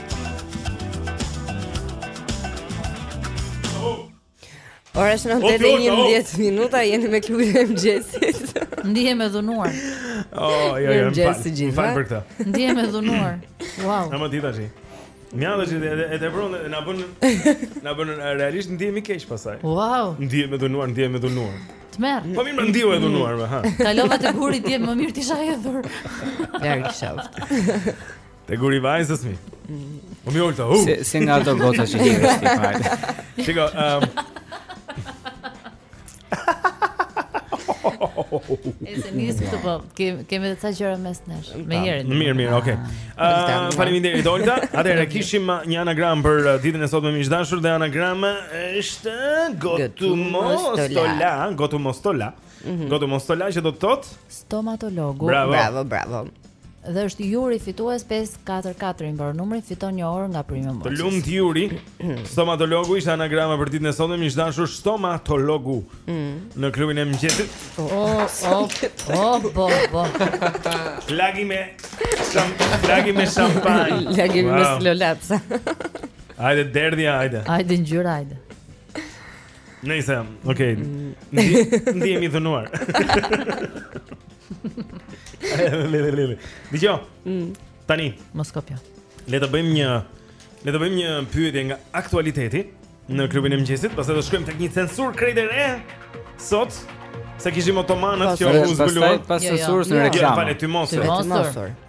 Ora është në dhjetë minuta, jeni me klubin e mëngjesit. Ndihem e dhunuar. O, oh, jo, jo, më fal, më fal për këtë. Ndihem e dhunuar. Wow. Në më tita që. Mja dhe që edhe e të vërën, në bënë, në bënë, realisht ndihem keq pastaj. Wow. Ndihem e dhunuar, ndihem e dhunuar. Të merr. Po mirë më ndihem e dhunuar, me, ha. Kalova te guri, ti më mirë t'i shaj e dhurë. Lërë kështë. Te guri vajzës mi. Po mi Olta. Si si nga ato goca që i ke ti fal. Shiko, ëm. Ese nis këtu po, kemi kemi të ca gjëra mes nesh, me herën. Mirë, mirë, okay. Ëm faleminderit Olta. Atëherë kishim uh, një anagram për uh, ditën e sotme me miq të dashur dhe anagrama është Gotumostola, Gotumostola. Mhm. Gotumostola që do të thot? Stomatologu. Bravo, bravo. bravo. Dhe është Juri fitues 544 i mbaron numri, fiton një orë nga Premium Box. Të lumt Juri. Stomatologu ishte anagrama për ditën e sotme, miq të dashur, stomatologu. Mm. Në klubin e mëngjesit. O, o, o, o, o. Lagi me champagne, lagi me champagne. Lagi me wow. slolapsa. Hajde derdhja, hajde. Hajde ngjyra, hajde. Nëse, okay. Ndihem i dhunuar. Dëgjo. Mm. Tani, mos kopjo. Le të bëjmë një le të bëjmë një pyetje nga aktualiteti në klubin e mëngjesit, pastaj do shkojmë tek një censurë krejt e re. Sot Se kishim otomanat që u zbuluan pas jo, jo. censurës në jo, reklamë. Falë ty mos.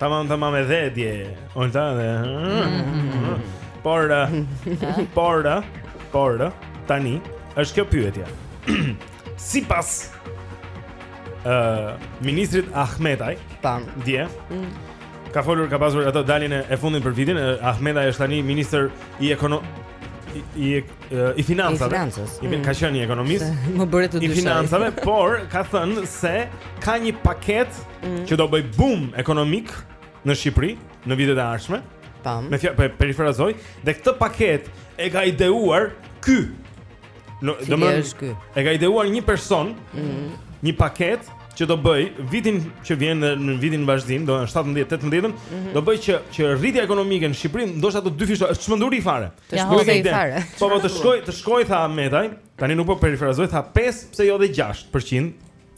Tamam, tamam edhe dje. Olta dhe. Mm-hmm. Por, por, por, Tani është kjo pyetja. Sipas ë uh, ministrit Ahmetaj, tha dje. Mm. Ka folur ka pasur ato daljen e fundit për vitin, Ahmetaj është tani ministër i ekono i i, i financave. I financës. I mm. ka qenë i ekonomisë. Më bëre të dyshoj. I financave, por ka thënë se ka një paketë mm. që do bëj boom ekonomik. në Shqipëri në vitet e ardhshme. Tam. Me fjalë perifrazoj dhe këtë paketë e ka ideuar ky. Do të thotë e ka ideuar një person, mm -hmm. një paketë që do bëj vitin që vjen dhe në vitin në vazhdim, do në 17-18, mm -hmm. do bëj që që rritja ekonomike në Shqipëri ndoshta të dyfishohet, është çmenduri fare. Të shkojë fare. Po po të shkojë, të shkojë tha Ahmetaj, tani nuk po perifrazoj tha 5 pse jo dhe 6%.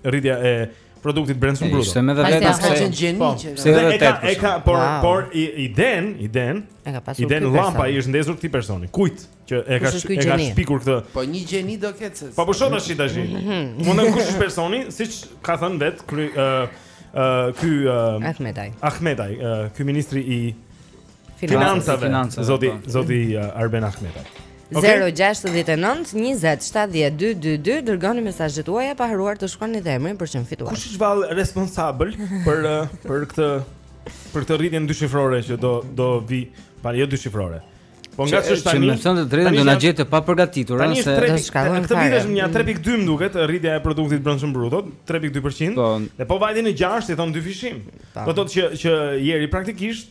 rritja e produktit të brendshëm bruto. Ishte me vërtetë paska qenë gjeni po, që. Se e ka, e ka, por wow. por i, idenë, idenë. E ka pasur. Idenë llamba i është ndezur këtij personi. Kujt që e ka e ka shpikur këtë. Po një gjeni do jetë se. Po po shoh tash tash. Mhm. Mund të kush është personi, siç ka thënë vetë ky ky Ahmetaj. Ahmetaj, ky ministri i Financave, financave zoti, po. zoti uh, Arben Ahmetaj. Okay. 069 20 70 222 dërgoni mesazhet tuaja pa haruar të shkruani dhe emrin për të fituar. Kush është vallë responsabël për uh, për këtë për këtë rritje dyshifrore që do do vijë, pa jo dyshifrore. Po nga ç'është tani. Që me thënë të drejtën do na gjejë papërgatitur, ëh, se do të shkakojmë. Këtë vit është një 3.2 më duket, rritja e produktit të brendshëm bruto, 3.2%. Po. Dhe po vajti në 6, i thonë dyfishim. Do të thotë që që Jeri praktikisht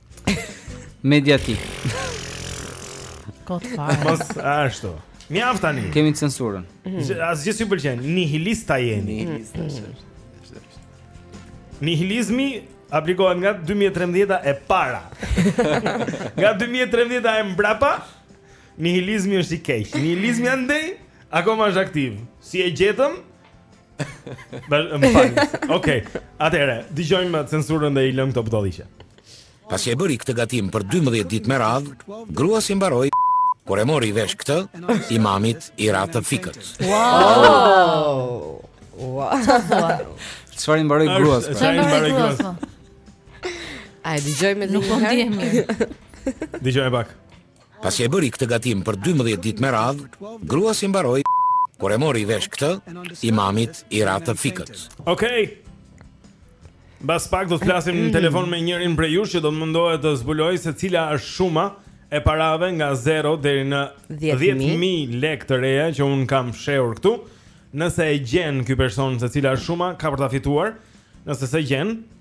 Mediatik. Kot fare. Mos ashtu. Mjaft tani. Kemi censurën. Mhm. Asgjë s'ju pëlqen. Nihilista jeni. Nihilista është. Nihilizmi aplikohet nga 2013-a e para. nga 2013-a e mbrapa. Nihilizmi është i keq. Nihilizmi andej akoma është aktiv. Si e gjetëm? Bashë, më falni. Okej. Okay. Atëherë, dëgjojmë censurën dhe i lëmë këto budallallëqe. Pasi e bëri këtë gatim për 12 ditë me radhë, gruas i mbaroi kur e mori vesh këtë, imamit i ra të fikët. Wow! Wow! Çfarë i mbaroi gruas? Çfarë i mbaroi gruas? A e dëgjojmë, nuk po ndihemi. Dëgjoje pak. Pasi e bëri këtë gatim për dymbëdhjetë ditë me radhë, gruas i mbaroi Kur e mori vesh këtë, imamit i ra të fikët. Okej. Okay. Mbas pak do të flasim në telefon me njërin prej jush që do të mundohet të zbulojë se cila është shuma e parave nga 0 deri në 10000 lekë të reja që unë kam fshehur këtu. Nëse e gjen ky person se cila është shuma, ka për ta fituar. Nëse s'e gjen,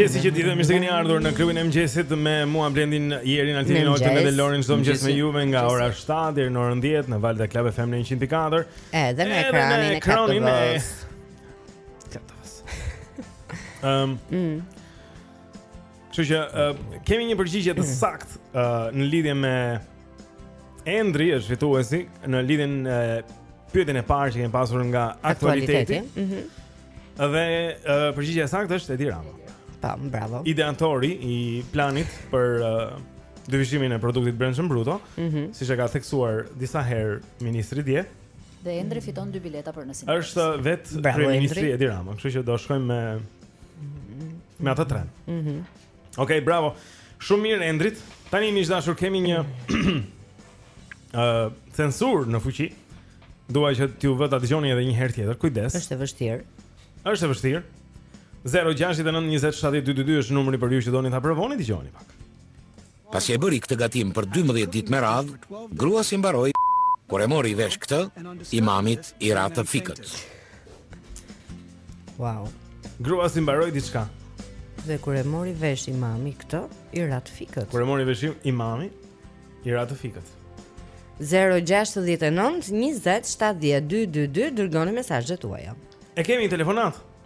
mëngjesi që ditën, mirë se keni ardhur në klubin e mëngjesit me mua Blendin, Jerin, Altinin, Olden dhe Lorin çdo mëngjes me juve nga ora 7 deri në orën 10 në valët e Club FM në 104. Edhe në ekranin e Club TV. Ëm. Ëm. Kështu që uh, kemi një përgjigje të saktë uh, në lidhje me Endri është fituesi në lidhjen e uh, pyetjen e parë që kemi pasur nga aktualiteti. Ëh. Mm -hmm. Dhe uh, përgjigja e saktë është Edi Rama. Rama, bravo. Ideatori i planit për uh, dyfishimin e produktit të brendshëm bruto, mm -hmm. siç e ka theksuar disa herë ministri dje. Dhe Endri fiton dy bileta për në sinema. Është vet kryeministri Edi Rama, kështu që do shkojmë me me atë tren. Mhm. Mm Okej, okay, bravo. Shumë mirë Endrit. Tani miq të dashur kemi një ë uh, censurë në fuqi. Dua që t'ju vë ta dëgjoni edhe një herë tjetër. Kujdes. Është e vështirë. Është e vështirë. 069 20 70 222 është numri për ju që doni ta provoni, dëgjojeni pak. Pasi e bëri këtë gatim për dymbëdhjetë ditë me radhë, gruas i mbaroi Kur e mori vesh këtë, imamit i ra të fikët. Wow. Gruas i mbaroi diçka. Dhe kur e mori vesh imami këtë, i ra të fikët. Kur e mori vesh imami, i ra të fikët. 069 20 70 222 dërgoni mesazhet tuaja. E kemi një telefonatë.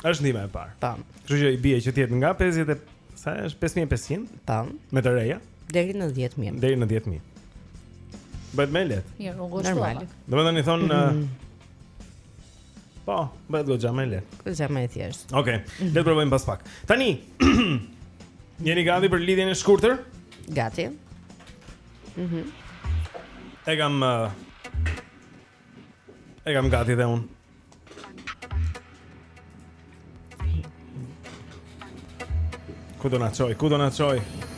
Është ndihma e parë. Tam. Kështu që i bie që të jetë nga 50 e sa është 5500? Tam. Me të reja deri në 10000. Deri në 10000. Bëhet më e lehtë. Jo, nuk është normal. Domethënë i thon mm -hmm. Po, bëhet goxha më e lehtë. Goxha më e thjeshtë. Okej, okay. le të provojmë pas pak. Tani jeni gati për lidhjen e shkurtër? Gati. Mhm. Mm e kam uh, E kam gati dhe unë. Ku do na çojë? Ku do na çojë?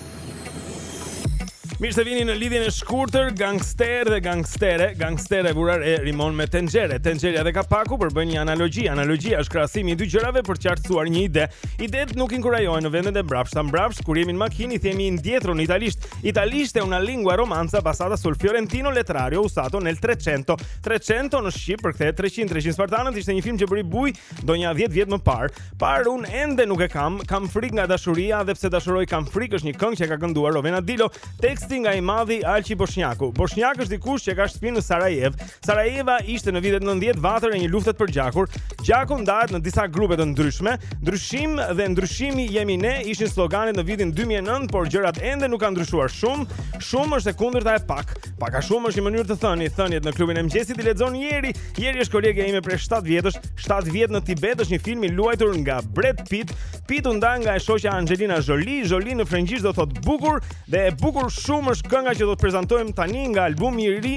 Mirë se vini në lidhjen e shkurtër gangster dhe gangstere, gangstere vura re rimon me tenxhere. Tenxherja dhe kapaku përbëjnë një analogji. Analogjia është krahasimi i dy gjërave për të qartësuar një ide. Idetë nuk inkurajohen në vendet e mbrapshta. Mbrapsht kur jemi në makinë i themi indietro në italisht Italisht è una lingua romanza basata sul fiorentino letterario usato nel 300. 300 në shqip përkthehet 300 300 spartanët ishte një film që bëri bujë ndonjë 10 vjet më parë. Parë unë ende nuk e kam, kam frikë nga dashuria dhe pse dashuroj kam frikë është një këngë që e ka kënduar Rovena Dilo, teksti nga i madhi Alqi Boshnjaku. Boshnjak është dikush që e ka shtëpinë në Sarajevë. Sarajeva ishte në vitet 90 vatër e një lufte të përgjakur. Gjaku ndahet në disa grupe të ndryshme. Ndryshim dhe ndryshimi jemi ne ishin sloganet në vitin 2009, por gjërat ende nuk kanë ndryshuar shumë. Shumë është e kundërta e pak. Pak a shumë është një mënyrë të thëni, thëniet në klubin e mëngjesit i lexon Jeri. Jeri është kolegia ime prej 7 vjetësh. 7 vjet në Tibet është një film i luajtur nga Brad Pitt. Pitt u nda nga e shoqja Angelina Jolie. Jolie në frëngjisht do thotë bukur dhe e bukur shumë është kënga që do të prezantojmë tani nga albumi i ri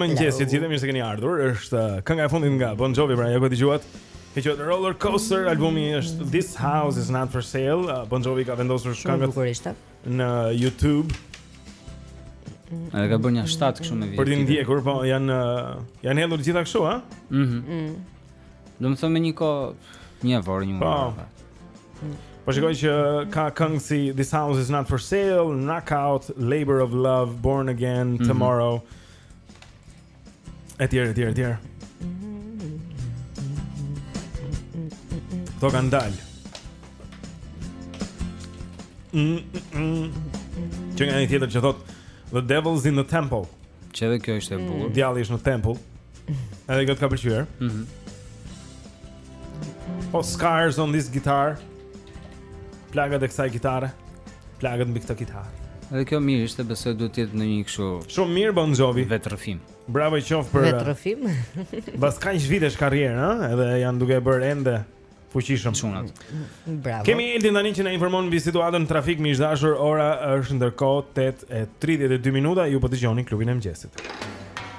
mëngjesi, të gjithë mirë se keni ardhur. Është uh, kënga e fundit nga Bon Jovi, pra ajo që dëgjuat. Që quhet Roller Coaster, albumi është This House is not for sale. Uh, Bon Jovi ka vendosur këngët. Shumë bukurishte. në YouTube. Edhe ka bërë një shtat kështu me video. Për t'i ndjekur, po janë janë hedhur të gjitha kështu, ha? Mhm. Mm mm. Do të thonë me një ko një vor një. Po. Po shikoj që ka këngë si This House is not for sale, Knockout, Labor of Love, Born Again, mm -hmm. Tomorrow. Etj, etj, etj. Këto kanë dalë. Që ka një tjetër që thotë The Devil's in the Temple Që edhe kjo është e bukur mm. Djalli është në tempull Edhe kjo të ka pëlqyer mm -hmm. O Scars on this guitar Plagat e kësaj gitare, plagat mbi këtë gitarë. Edhe kjo mirë është, besoj duhet të jetë në një kështu. Shumë mirë Bon Jovi. Vetrëfim. Bravo i qoftë për Vetrëfim. Pas kaq vitesh karrierë, ha, edhe janë duke bërë ende fuqishëm. Çunat. Bravo. Kemi Eldin tani që na informon mbi situatën në trafik miq të dashur. Ora është ndërkohë 8:32 minuta. Ju po dëgjoni klubin e mëngjesit.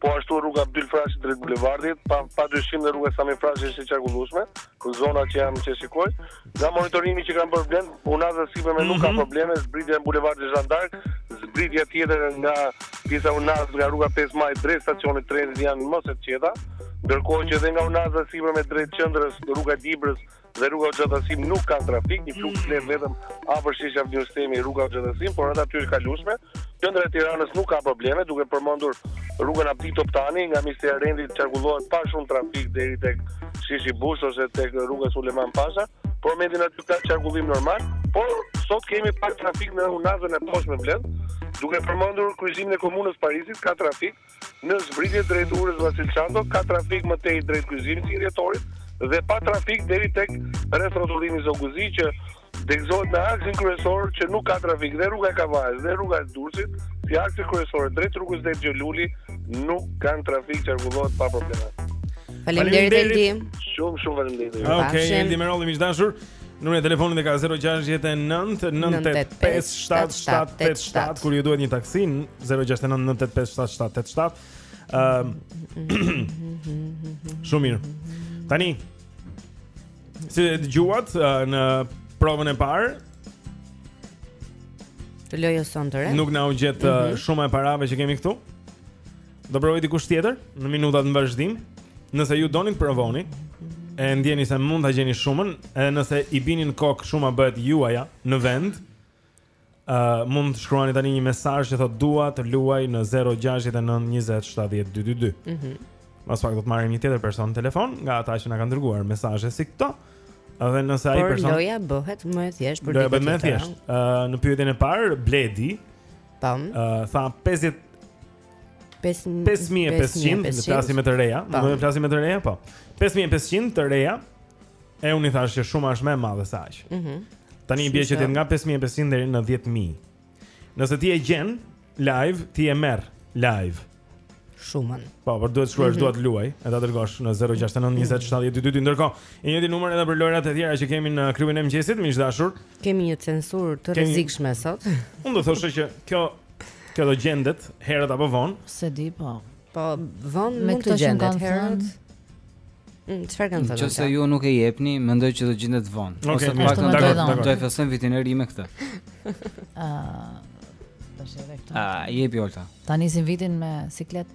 Po ashtu rruga Abdyl Frashëri drejt bulevardit, pa pa dyshim dhe rruga Sami Frashëri është e qarkullueshme, zona që jam që shikoj. Nga monitorimi që kam bërë Blend, unaza e sipërme mm -hmm. nuk ka mhm. probleme, zbritja në bulevardin Zhan D'Ark, zbritja tjetër nga pjesa e unazës nga rruga 5 Maji drejt stacionit të trenit janë më se të qeta. Ndërkohë që edhe nga unaza e sipërme drejt qendrës, rruga e Dibrës, dhe rruga Hoxha Tahsim nuk kanë trafik, një fluks mm. i lehtë vetëm afër sheshit Avni Rustemi rruga Hoxha Tahsim, por edhe aty është e kalueshme. Qendra e Tiranës nuk ka probleme, duke përmendur rrugën Abdi Toptani, nga Ministria e Rendit qarkullohet pa shumë trafik deri tek Sheshi Bush ose tek rruga Sulejman Pasha. Për momentin aty ka qarkullim normal, por sot kemi pak trafik në unazën e poshtme Bled, duke përmendur kryqëzimin e Komunës së Parisit ka trafik Në zbritje drejt urës Vasil Shanto ka trafik më tej drejt kryqëzimit të 21 Dhjetorit dhe pa trafik deri tek rrethrrotullimi Zogu i Zi që degëzohet në aksin kryesor që nuk ka trafik dhe rruga e Kavajës dhe rruga e Durrësit, si akse kryesore drejt rrugës Dedë Gjo Luli nuk kanë trafik qarkullohet pa probleme. Faleminderit Eldi. Shumë shumë faleminderit. Okej, okay, Eldi Merolli miq të dashur. Numrin e telefonit e ka 0699957787 kur ju duhet një taksi 0699957787. Ëm Shumë mirë. Tani siç e dëgjuat në provën e parë të lojës sonë të re. Nuk na u gjet mm -hmm. shuma e parave që kemi këtu. Do provoj dikush tjetër në minutat në vazhdim. Nëse ju doni të provoni, e ndjeni se mund ta gjeni shumën, edhe nëse i bini në kokë shuma bëhet juaja në vend. Ë uh, mund të shkruani tani një mesazh që thotë dua të luaj në 069 20 70 222. Mhm. Mm Pas pak do të marrim një tjetër person në telefon nga ata që na kanë dërguar mesazhe si këto. Edhe nëse ai person Por loja bëhet më e thjeshtë për dikë. Do bëhet më e thjeshtë. Ë uh, në pyetjen e parë Bledi. Tam. Ë uh, tha 50 5500 në flasim me të reja, po. do të flasim me të reja, po. 5500 të reja. E unë i thashë që shuma është më e madhe se aq. Mhm. Mm Tani bie që ti nga 5500 deri në 10000. Nëse ti e gjen live, ti e merr live. Shumën. Po, por duhet të shkruash, mm -hmm. dua të luaj, e ta dërgosh në 069 20 70 222. Ndërkohë, e njëjti numër edhe për lojërat e tjera që kemi në klubin e mëngjesit, miq të dashur. Kemi një censurë të rrezikshme sot. Unë do thoshe që kjo Kjo do gjendet herët apo vonë? Se di po. Po vonë, mund të gjendet herët. Mm, çfarë kanë thënë? Nëse ju nuk e jepni, mendoj që do gjendet vonë. Ose pak të ndërtojmë, do të festojmë vitin e ri me këtë. Ëh. Tash edhe këtu. Ah, jepi Olta. Ta nisim vitin me siklet.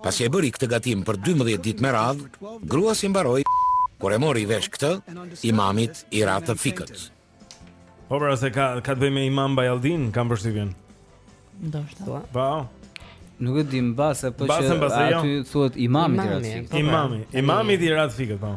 Pasi e bëri këtë gatim për 12 ditë me radhë, gruas i mbaroi kur e mori vesh këtë, imamit i ra të fikët. Po pra se ka ka të bëjë me Imam Bajaldin, kam përshtypjen. Ndoshta. Po. po. Nuk e di mbase po që jo. aty thuhet imamit i ra të fikët. Po pra. Imami, imamit i ra të fikët, po.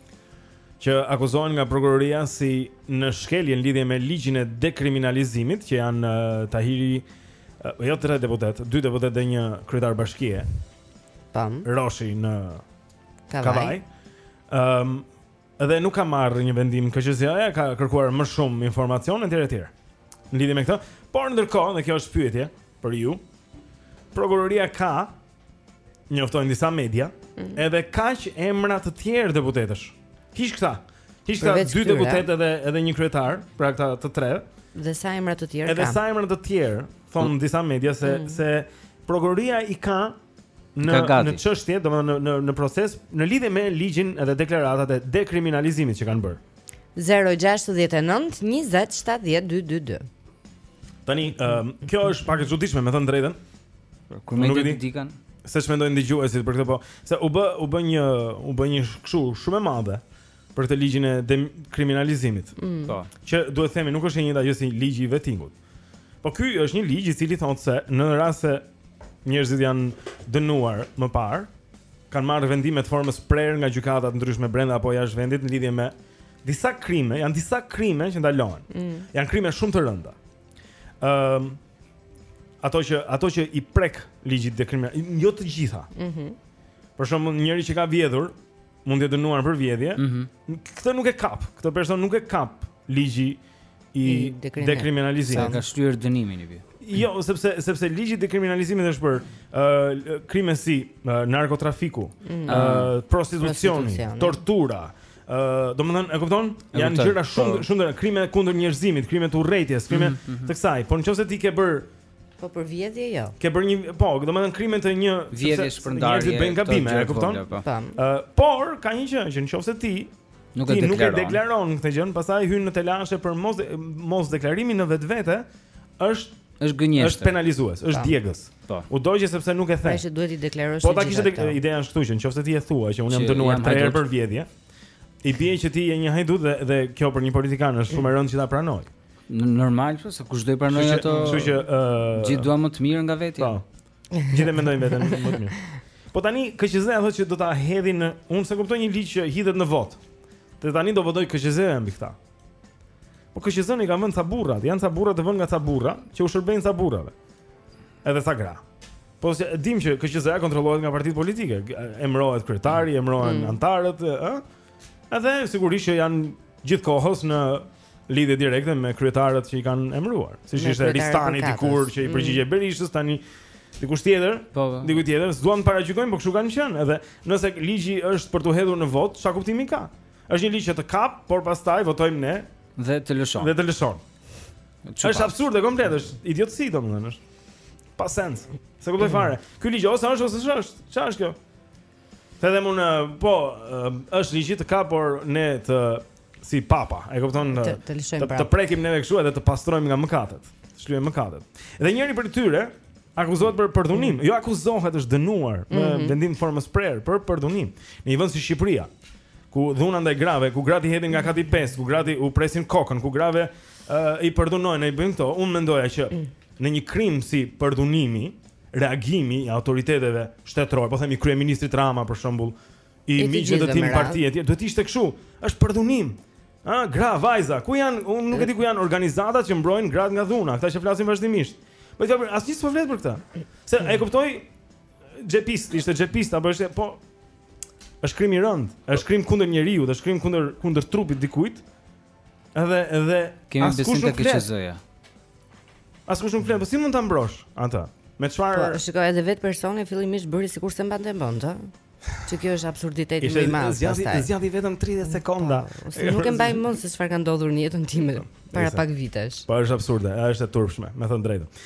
që akuzohen nga prokuroria si në shkelje në lidhje me ligjin e dekriminalizimit që janë uh, Tahiri uh, jo tre deputetë, dy deputetë dhe një kryetar bashkie. Tam. Roshi në Kavajë. Kavajë. Um, dhe nuk ka marrë një vendim KQZ-ja, ka kërkuar më shumë informacion etj etj. Në lidhje me këtë, por ndërkohë, dhe kjo është pyetje për ju. Prokuroria ka njoftojnë disa media, mm -hmm. edhe kaq emra të tjerë deputetësh. Hiq këta. Hiq këta dy deputetë edhe edhe një kryetar, pra këta të tre. Dhe sa emra të tjerë ka. Edhe sa emra të tjerë, thonë mm -hmm. disa media se mm -hmm. se prokuroria i ka në ka në çështje, domethënë në, në në proces, në lidhje me ligjin edhe deklaratat e dekriminalizimit që kanë bërë. 069 20 70 222. Tani, um, kjo është pak e çuditshme, me thënë të drejtën. Kur më duhet dikën. Se ç'mendojnë dëgjuesit për këtë po, se u bë u bë një u bë një kështu shumë e madhe për këtë ligjin e dekriminalizimit. Mm. Po. Mm. Që duhet të themi nuk është e njëjta gjë si ligji i vetingut. Po ky është një ligj i cili thotë se në rast se njerëzit janë dënuar më parë, kanë marrë vendime të formës së prerë nga gjykata të ndryshme brenda apo jashtë vendit në lidhje me disa krime, janë disa krime që ndalohen. Mm. Janë krime shumë të rënda. Ëm, ehm, uh, ato që ato që i prek ligji dekriminalizimit, jo të gjitha. Mhm. Mm për shembull, njëri që ka vjedhur mund t'jetë dënuar për vjedhje. Mm -hmm. Këtë nuk e kap, këtë person nuk e kap ligji i, I dekriminalizimit. Sa ka shtyrë dënimin e vet. Jo, sepse sepse ligji i dekriminalizimit është për ë uh, krime si uh, narkotrafiku, ë mm. uh, prostitucioni, prostitucioni, tortura, Ë, domethënë, e kupton? E Janë kuptoj, gjëra shumë po. shumë krime kundër njerëzimit, krime të urrejtjes, krime Mhm, mhm. të kësaj. Por nëse ti ke bërë Po për vjedhje jo. ke bërë një, po, domethënë krime të një Vjedhje, sepse shpërndarje, Njerëzit bëjnë gabime, gjëra e të kupton? vogla, po. Tam. Ë, por ka një gjë që nëse ti Nuk e ti nuk e deklaron. deklaron këtë gjë, pastaj hyn në telashe për mos mos deklarimin në vetvete është Është gënjeshtër. Është penalizues, është djegës. Po. U dogje sepse nuk e the. Tash duhet i deklarosh. Po ta kishte ideja është këtu që nëse ti e thua që unë jam dënuar tre herë për vjedhje, i bie që ti je një hajdut dhe dhe kjo për një politikan është shumë e rëndë që ta pranojë. Normal, po se kush do i pranojë ato? Kështu që ë gjithë duam të mirë nga vetja. Po. Gjithë mendojmë veten më të mirë. Po tani KQZ-ja thotë që do ta hedhin, unë s'e kuptoj një ligj që hidhet në votë. Te tani do votojë KQZ-ja mbi këta. Po KQZ-në e kanë vënë ca burra, janë ca burra të vënë nga ca burra, që u shërbejnë ca burrave. Edhe ca gra. Po s'e dimë që KQZ-ja kontrollohet nga partitë politike, emërohet kryetari, mm. emërohen mm. anëtarët, ë? Edhe sigurisht që janë gjithë kohës në lidhje direkte me kryetarët që i kanë emëruar. Siç ishte Ristani dikur që i mm. përgjigjej mm. Berishës, tani Dikush tjetër, po, po. diku tjetër, s'duam të paragjykojmë, por kshu kanë qenë. Edhe nëse ligji është për të hedhur në votë, çfarë kuptimi ka? Është një ligj që të kap, por pastaj votojmë ne dhe të lëshon. Dhe të lëshon. Është absurde komplet, është idiotësi domethënë është. Pa sens. S'e kuptoj fare. Ky ligj ose është ose s'është. Çfarë është kjo? Të edhe mund, po, është ligji të kap, por ne të, si papa, e kupton të, të, të, të prekim neve kështu edhe të pastrojmë nga mëkatet, të shlyejmë mëkatet. Edhe njëri prej tyre, akuzohet për përdhunim, mm. jo akuzohet është dënuar, mm -hmm. me mhm. vendim formës prerë, për përdhunim, në një vend si Shqipëria. ku dhuna ndaj grave, ku gratë i hedhin nga kati 5, ku grave u presin kokën, ku grave uh, i përdhunojnë, i bëjnë këto. Unë mendoj që në një krim si përdhunimi, reagimi i autoriteteve shtetërore, po themi kryeministrit Rama për shembull, i miqve të tij, partie, duhet të ishte kështu. Është përdhunim. Ë, gra, vajza, ku janë? Unë nuk e di ku janë organizatat që mbrojnë gratë nga dhuna, këta që flasin vazhdimisht. Po të asnjë s'po flet për këtë. S'e kuptoj Xhepist, ishte xhepist apo ishte po është krim i rëndë, është krim kundër njeriu, është krim kundër kundër trupit të dikujt. Edhe edhe kemi besim tek KQZ-ja. Askush nuk flet, po si mund ta mbrosh atë? Me çfarë? Po, shikoj edhe vetë personi fillimisht bëri sikur s'e mbante mend, ë. Që kjo është absurditeti më i madh. Zgjati, zgjati vetëm 30 po, sekonda. Ose nuk e mbaj mend se çfarë ka ndodhur në jetën time para pak vitesh. Po është absurde, është e turpshme, me thënë të drejtën.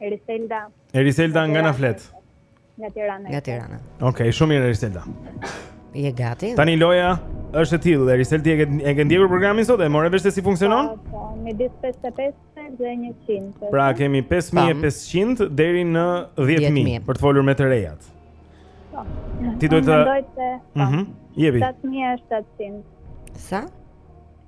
Eriselda. Eriselda nga na flet. Nga Tirana. Nga Tirana. Okej, okay, shumë mirë Eriselda. Je gati? Tani loja është e tillë, Eriselda e ke e ke ndjekur programin sot e more vesh se si funksionon? Po, po midis 55 dhe 100. Pra kemi 5500 deri në 10000 për të folur me të rejat. Po. Ti duhet të Mendoj se. Po. Mhm. Jepi. 7700. Sa?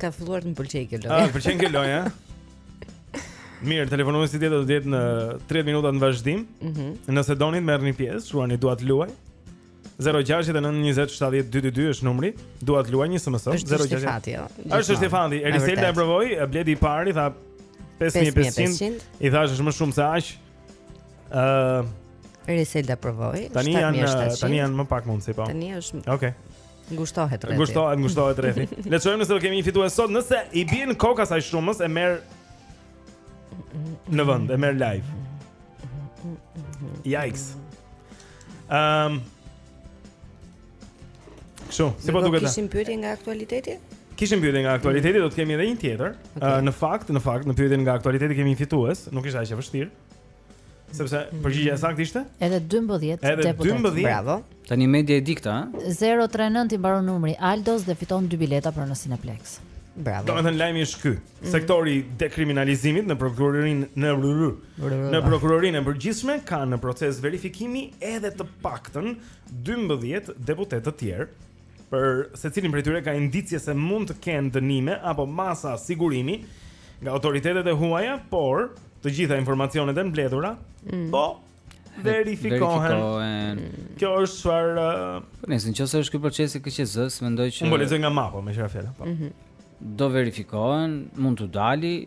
Ka filluar të më pëlqejë kjo lojë. Ah, pëlqen kjo lojë, a? Mirë, telefonuesi tjetër do të jetë në 30 minuta në vazhdim. Mhm. Mm Nëse doni të merrni pjesë, shkruani dua të luaj. 0692070222 është numri. Dua të luaj një SMS. Është çështje fati, jo. Është çështje fati. Eriselda e provoi, Bledi i pari tha 5500. I thashë është më shumë se aq. Ë, Eriselda provoi. Tani janë tani janë më pak mundësi po. Tani është. Okej. Ngushtohet rrethi. Ngushtohet, ngushtohet rrethi. Le të shojmë nëse do kemi një fitues sot, nëse i bien kokës asaj shumës e merr në vend, e merr live. Yikes. Ehm. Um, Kështu, si po duket? Kishim pyetje nga aktualiteti? Kishim pyetje nga aktualiteti, do të kemi edhe një tjetër. Okay. Uh, në fakt, në fakt, në pyetjen nga aktualiteti kemi një fitues, nuk ishte aq e vështirë. Sepse përgjigja e saktë ishte? Edhe 12 deputetë. Bravo. Tani media e dikta, ha? 039 i mbaron numri Aldos dhe fiton dy bileta për në Cineplexx. Bravo. Domethënë lajmi është ky. Mm. Sektori i dekriminalizimit në prokurorinë në rrr. Në prokurorinë e përgjithshme ka në proces verifikimi edhe të paktën 12 deputetë të tjerë Për secilin prej tyre ka indicje se mund të kenë dënime apo masa sigurimi nga autoritetet e huaja, por të gjitha informacionet e mbledhura mm. po verifikohen. verifikohen. Kjo është çfarë uh... Po nëse nëse është ky proces i KQZ-s, mendoj që Unë po lexoj nga Mapo, me çfarë, po. Mm -hmm. Do verifikohen, mund të dalin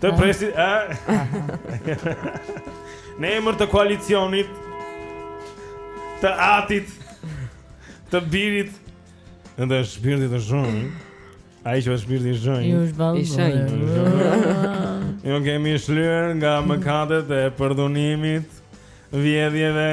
Të presi, a? Në emër të koalicionit të atit të birit dhe shpirtit të shenjtë. Ai që është shpirti i shenjtë. Ju është vallë. I shenjtë. Ju kemi shlyer nga mëkatet e përdhunimit, vjedhjeve,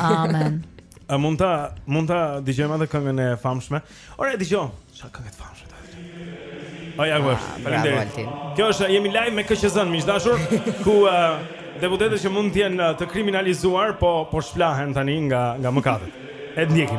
Amen. A mund ta mund ta dëgjojmë atë këngën e famshme? Ore dëgjo. Sa këngë të famshme. O ja gjosh. Ah, Faleminderit. Kjo është jemi live me KQZ-n, miq të dashur, ku uh, deputetët që mund të jenë eh, të kriminalizuar po po shpëlahen tani nga nga mëkatet. E ndjekim.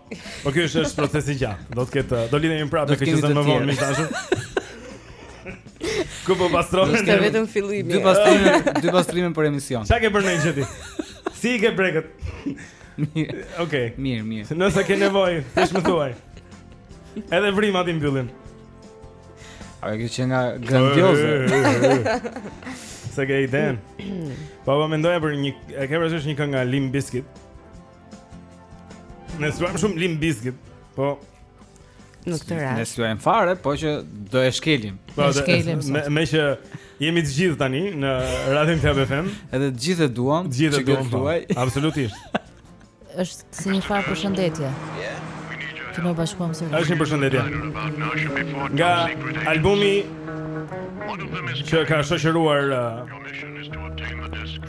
Po kjo është është proces i gjatë. Do të ketë do lidhemi prapë me këtë më vonë miq të dashur. Ku po pastrojmë? Është vetëm fillimi. Dy pastrime, dy pastrime për emision. Çka ke bërë në xheti? Si i ke brekët? Mirë. Okej. Mirë, mirë. Nëse ke nevojë, thjesht më thuaj. Edhe vrimat i mbyllim. A kjo që nga grandioze. S'e ke idenë. Po po mendoja për një e ke parasysh një këngë nga Limp Bizkit. Ne s'luajmë shumë Limp Bizkit, po... Në këtë rast. Ne s'luajmë fare, po që do e shkelim. Po, do e shkelim. Meqë jemi të gjithë tani në radion Club FM. Edhe të gjithë e duam. Të gjithë e duam, po. Absolutisht. është si një farë përshëndetje. Të në bashkuam së rrasë. është një përshëndetje. Nga albumi që ka shoqëruar... Uh,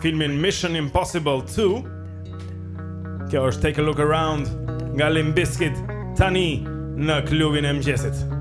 Filmin Mission Impossible 2 Kjo është Take a Look Around Nga Limp Bizkit Tani në klubin e mëngjesit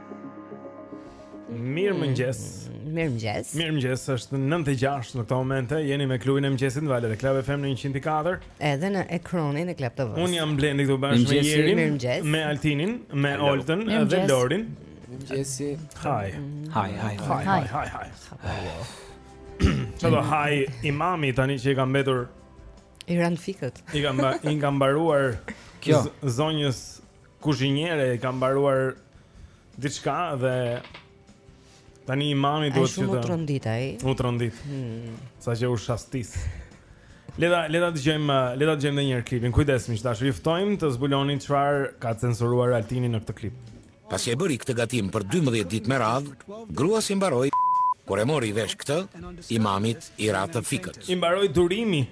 Mirëmëngjes Mirëmëngjes Mirëmëngjes është 9:06 në këto momente Jeni me klubin e mëngjesit në valët e Club FM në 104 Edhe në ekranin e Club TV-së Unë jam Blendi këtu bashkë me Jerin Mirëmëngjes Me Altinin, me Oltën dhe Lorin Mirëmëngjesi Hi Hi, hi, hi Hi, hi, hi Ç'do hajë imami tani që i ka mbetur I ra të fikët I ka mbaruar Kjo zonjës kuzhiniere i ka mbaruar diçka dhe tani imami duhet të thotë. U trondit ai. U trondit. Hmm. Sa që u shastis. Le ta le ta dëgjojmë, le ta dëgjojmë edhe një herë klipin. Kujdes miq të dashur, ju ftojmë të zbuloni çfarë ka censuruar Altini në këtë klip. Pasi e bëri këtë gatim për 12 ditë me radhë, gruas i mbaroi Kur e mori vesh këtë, imamit i ra të fikët. I mbaroi durimi.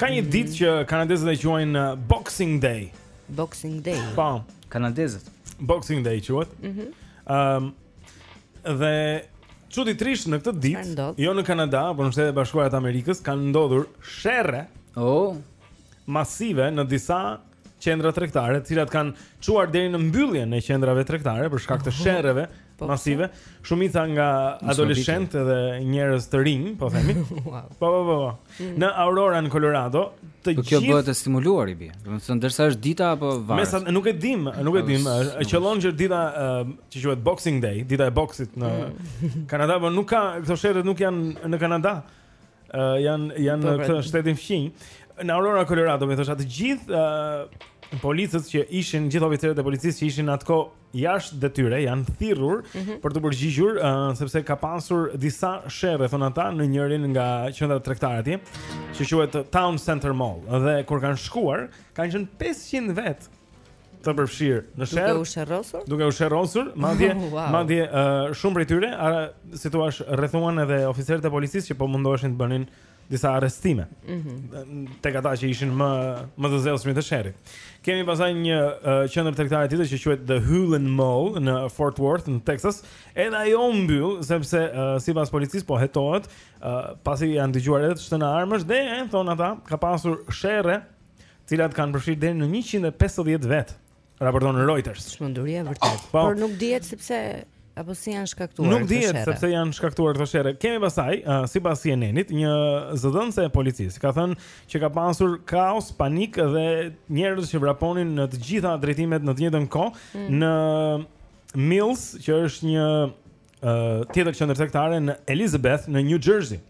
Ka një ditë që kanadezët e quajnë uh, Boxing Day. Boxing Day. Po, Kanadezët. Boxing Day quhet. Mhm. Ëm dhe çuditërisht në këtë Çfarë ditë, ndodh? jo në Kanada, por në Shtetet e Bashkuara të Amerikës kanë ndodhur sherre Oh, masive në disa qendra tregtare, të cilat kanë çuar deri në mbylljen e qendrave tregtare për shkak të, oh, sherreve po, masive. Shumica nga adoleshentë dhe njerëz të rinj, po themi. Po, po, po, po. Mm. Në Aurora në Colorado, të gjithë Po kjo bëhet e stimuluar i bie. Do të thonë ndërsa është dita apo varet. Mesa nuk e dim, nuk e dim. Është qëllon që dita që quhet Boxing Day, dita e boksit në mm. Kanada, por nuk ka këto sherret nuk janë në Kanada. Uh, janë janë në këtë shtetin fqinj. Në Aurora Colorado më thosha të gjithë uh, policët që ishin gjithë oficerët e policisë që ishin atë kohë jashtë detyre janë thirrur mm -hmm. për t'u përgjigjur uh, sepse ka pasur disa sherre thonë ata në njërin nga qendrat tregtare atje që quhet Town Center Mall dhe kur kanë shkuar kanë qenë 500 vet të përfshirë në sherr. Duke u sherrosur? Duke u sherrosur, madje oh, wow. madje uh, shumë prej tyre, a si thua, rrethuan edhe oficerët e policisë që po mundoheshin të bënin disa arrestime. Ëh. Mm -hmm. Tek ata që ishin më më të zellshmit e sherrit. Kemi pasaj një uh, qendër tregtare tjetër që quhet The Hulen Mall në Fort Worth në Texas. Edhe ajo u mbyll sepse uh, sipas policisë po hetohet, uh, pasi janë dëgjuar edhe të shtëna armësh dhe thonë ata ka pasur sherre të cilat kanë përfshirë deri në 150 vet, raporton Reuters. Çmenduri e vërtetë. Po. Por nuk dihet sepse apo si janë shkaktuar. Nuk dihet sepse janë shkaktuar këto sherre. Kemi pastaj, uh, sipas CNN-it, një zëdhënëse e policisë ka thënë që ka pasur kaos, panik dhe njerëz që vraponin në të gjitha drejtimet në të njëjtën kohë mm. në Mills, që është një tjetër qendër tregtare në Elizabeth në New Jersey.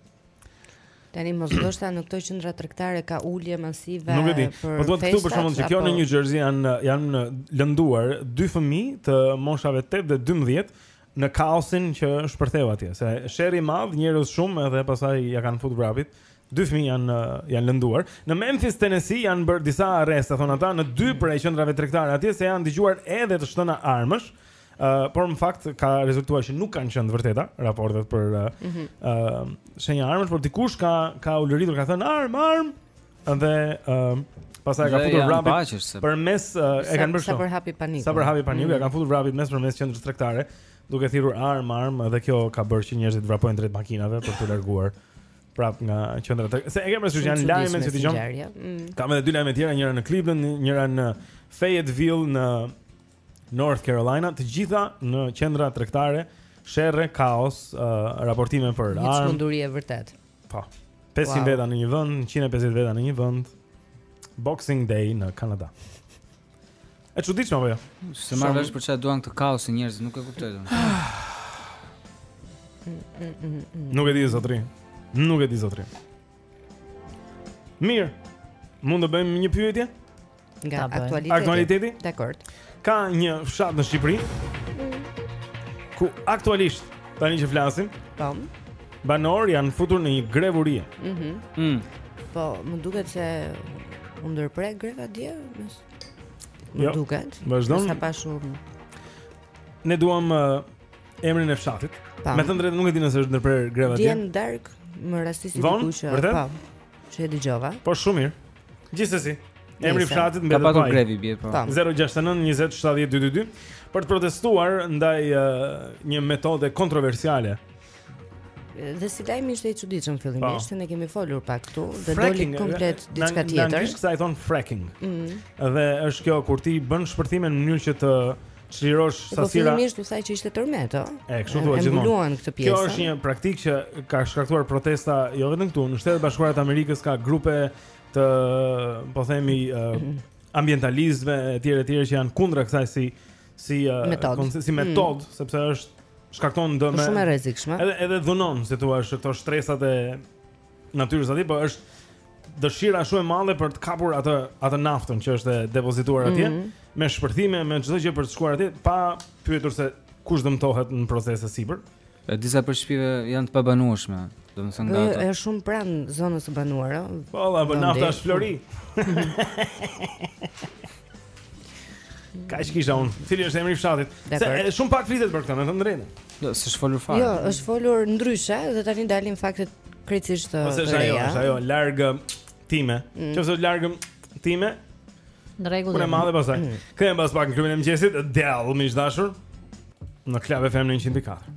Tani mos ndoshta në këto qendra tregtare ka ulje masive për festat. Po duhet këtu për shkak se kjo në New Jersey janë janë lënduar dy fëmijë të moshave 8 dhe 12 në kaosin që shpërtheu atje. Se sherri i madh, njerëz shumë edhe pasaj ia kanë futur vrapit. Dy fëmijë janë janë lënduar. Në Memphis, Tennessee janë bërë disa arreste, thonë ata, në dy prej qendrave tregtare atje se janë dëgjuar edhe të shtëna armësh. Uh, por në fakt ka rezultuar që nuk kanë qenë të vërteta raportet për ë uh, mm -hmm. uh, shtëna armësh, por dikush ka ka ulëritur, ka thënë armë, armë. Dhe ë uh, pastaj ka futur vrapit se... përmes uh, e kanë bërë kështu. Sa për hapi paniku. Sa për hapi paniku, mm -hmm. kanë futur vrapit mes përmes qendrës tregtare, duke thirrur armë, armë dhe kjo ka bërë që njerëzit të vrapojnë drejt makinave për t'u larguar prap nga qendra tregtare. Se e kemi parasysh janë lajme që dëgjojmë. Mm. Kam edhe dy lajme tjera, njëra në Cleveland, njëra në Fayetteville në North Carolina, të gjitha në qendra tregtare, sherre, kaos, uh, raportime për armë. Një çmenduri e vërtetë. Po. 500 wow. veta në një vend, 150 veta në një vend. Boxing Day në Kanada. E çuditshme apo jo? S'e marr vesh për çfarë duan këtë kaos njerëzit, nuk e kuptoj dot. Nuk e di zotri. Nuk e di zotri. Mirë. Mund të bëjmë një pyetje? Nga aktualiteti. Aktualiteti? Dakor. Ka një fshat në Shqipëri ku aktualisht tani që flasim, po. Banorë janë futur në një grevë urie. Mhm. Mm mm. Po, më duket se u ndërpre greva dje, më duket jo. Vazhdon. Sa pa shumë. Ne duam uh, emrin e fshatit. Me të drejtë nuk e di nëse është ndërprerë greva dje. Dje në darkë më rastisi diku që. Po. Që e dëgjova. Po shumë mirë. Gjithsesi, emri i fshatit mbetet pa. Ka patur grevë urie po. 069 20 70 222 për të protestuar ndaj uh, një metode kontroversiale. Dhe si lajm ishte i çuditshëm fillimisht, po. se ne kemi folur pak këtu, dhe doli komplet diçka tjetër. Në anglisht seç i thonë fracking. Mm. Dhe është kjo kur ti bën shpërthime në mënyrë që të çlirosh po, sasinë. Po fillimisht u tha që ishte tërmet, ëh. E kështu thonë gjithmonë. Mbuluan këtë pjesë. Kjo është një praktikë që ka shkaktuar protesta jo vetëm këtu, në Shtetet e Bashkuara të Amerikës ka grupe të, po themi, uh, ambientalistëve etj etj që janë kundra kësaj si si uh, metodë. Koncept, si metodë, mm. sepse është shkakton dëm. Shumë e rrezikshme. Edhe edhe dhunon, si të thuash, këto shtresat e natyrës atje, po është dëshira shumë e madhe për të kapur atë atë naftën që është e depozituar atje mm -hmm. me shpërthime, me çdo gjë për të shkuar atje pa pyetur se kush dëmtohet në proces e sipër. E disa prej shpive janë të pabanueshme, domethënë ato. Është shumë pranë zonës së banuar, ëh. Po, po nafta është flori. Kaq kisha unë, cili është emri i fshatit Se edhe shumë pak flitet për këta, me thënë të drejtën Jo, s'është folur fare Jo, është folur ndryshe dhe tani dalin faktet krejtësisht të reja është ajo, është ajo, largë time mm. Që fësot largë time Në regullë Kune madhe pasaj mm. Kënë pas pak në klubin e mëngjesit, miq të dashur Në Club FM në 104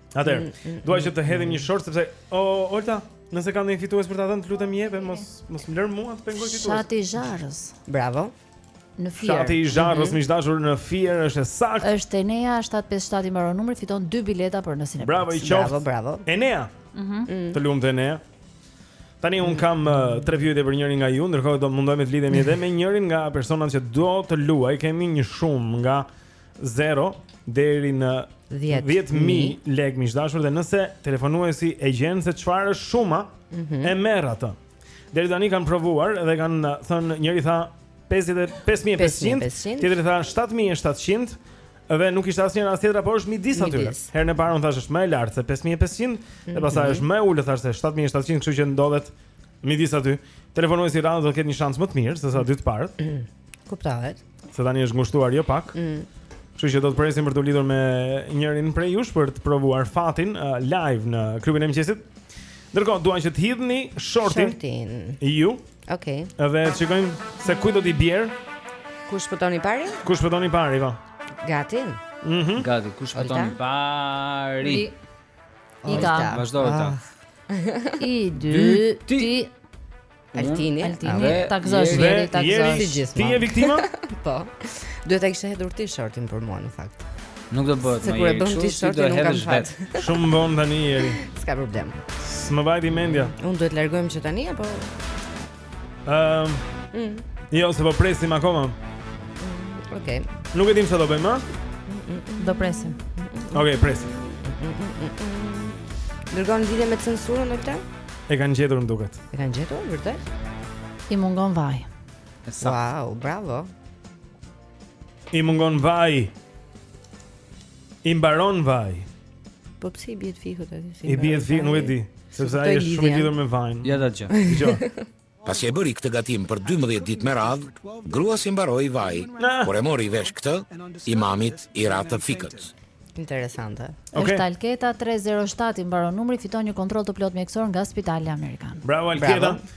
Atëherë, mm, mm, dua që të hedhim mm. një short sepse o Olta, nëse ke një fitues për ta dhënë, lutem jepe, mos mos më lër mua të pengoj fitues. Fshati i Zharrëzës. Bravo. Në Fier. Fshati i Zharrëzës, mhm. miq të dashur, në Fier është e saktë. Është Enea 757 i mbaron numri, fiton dy bileta për në Cineplex. Bravo, i qoftë. Bravo, bravo. Enea. Mhm. Mm. Të lumtë Enea. Tani unë kam uh, tre pyetje për njërin nga ju, ndërkohë do mundohemi të lidhemi edhe me njërin nga personat që do të luajë. Kemi një shumë nga 0 deri në 10.000 lekë miq të dashur dhe nëse telefonuesi e gjen se çfarë është shuma mm -hmm. e merr atë. Deri tani kanë provuar dhe kanë uh, thënë njëri tha 5.500, tjetri tha 7.700 dhe nuk ishte as njëra as tjetra po është midis atyre. Herën e parë unë thashë është më e lartë se 5500 mm -hmm. dhe pastaj është më e ulët thashë se 7700, kështu që ndodhet Midis atyre, telefonuesi i radhës do të ketë një shans më të mirë se sa dy të parët. Kuptohet. Se tani është ngushtuar jo pak. Mm. Kështu që do të presim për t'u lidhur me njërin prej jush për të provuar fatin uh, live në klubin e mëngjesit. Ndërkohë duan që të hidhni shortin. Shortin. Ju. Okej. Edhe të shikojmë se kujt do t'i bjerë. Kush shpëton i pari? Kush shpëton i pari, po. Gati. Mhm. Gati, kush shpëton i pari? Ika. Vazhdo Olta. Ah. E di ti Altin, Altini, të djegsh Jeri, të djegsh gjithmonë. Ti je viktima? Po. Duhet ta kishe hedhur ti shortin për mua në fakt. Nuk do bëhet më. Se kur e bën ti shortin nuk kam fat. Shumë bon tani jeri. S'ka problem. S'më vajti mendja. Unë duhet largohem që tani apo Ehm. Um, jo, se po presim akoma. Mm, okej. Okay. Nuk e dimë ça do bëjmë, ha? Do presim. Okej, okay, presim. Dërgon lidhje me censurën në këtë? E kanë gjetur më duket. E kanë gjetur vërtet? I mungon vaji. Sa? Wow, bravo. I mungon vaji. I mbaron vaji. Po pse i bie të fikët atij? Si I bie ti, nuk e di, sepse ai është shumë i lidhur me vajin. Ja ta dëgjoj. Dëgjoj. Pasi e bëri këtë gatim për 12 ditë me radhë, gruas i mbaroi vaji, kur e mori vesh këtë, imamit i ra të fikët. Interesante. Okay. Është Alketa 307 i mbaron numri, fiton një kontroll të plotë mjekësor nga Spitali Amerikan. Bravo Alketa. Bravo.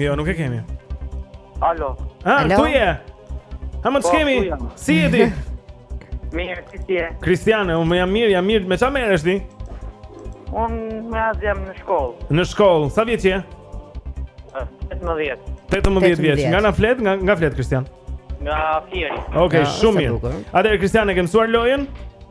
Jo, nuk e kemi. Alo. Ah, Alo. ku je? Po, të kemi. Si je ti? Mirë, si ti je? Kristian, unë jam mirë, jam mirë. Me çfarë merresh ti? Unë jam në shkollë. Në shkollë. Sa vjeç je? 18. 18 vjeç. Nga na flet, nga nga flet Kristian? Nga Fieri. Okej, okay, shumë mirë. Atëherë Kristian, e ke mësuar lojën?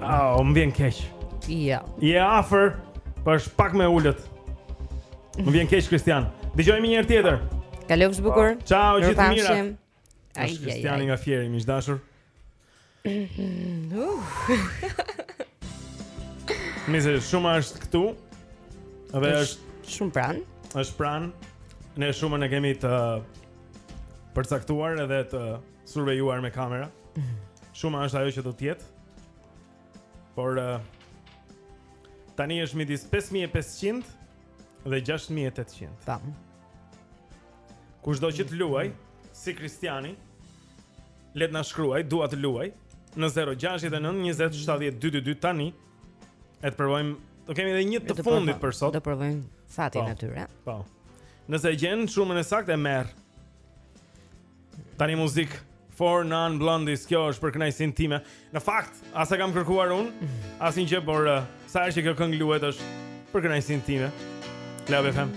Ah, oh, më vjen keq. Ja. Je afër, po është pak më e ulët. Më vjen keq Kristian. Dëgjohemi një herë tjetër. Kalofsh bukur. Ciao, gjithë të mirat. Ai ai. Kristiani nga Fieri, miq të dashur. Shuma është këtu. Dhe është shumë pranë. Është pranë. Ne shumën e kemi të përcaktuar edhe të survejuar me kamera. Shuma është ajo që do të jetë. Por uh, tani është midis 5500 dhe 6800. Tam. Kushdo që të luajë si Kristiani, le të na shkruajë, dua të luaj në 069 20 70 222 tani. E të provojmë, do kemi edhe një të fundit për sot. Do provojmë fatin po, atyre. Po. Nëse e gjen shumën e saktë e merr. Tani muzik 4 Non Blondes, kjo është për kënaqësinë time. Në fakt, as e kam kërkuar unë, asnjë gjë por uh, sa herë që kjo këngë luhet është për kënaqësinë time. Club FM.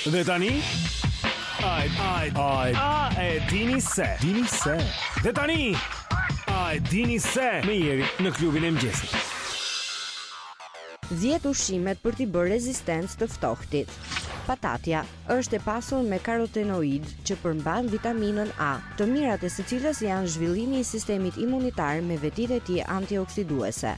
Dhe tani A a a a e dini se dini se Dhe tani A e dini se me Jerin në klubin e mëngjesit 10 ushqimet për t'i bërë rezistencë të ftohtit Patatja është e pasur me karotenoid që përmban vitaminën A, të mirat e së cilës janë zhvillimi i sistemit imunitar me vetitë e tij antioksiduese.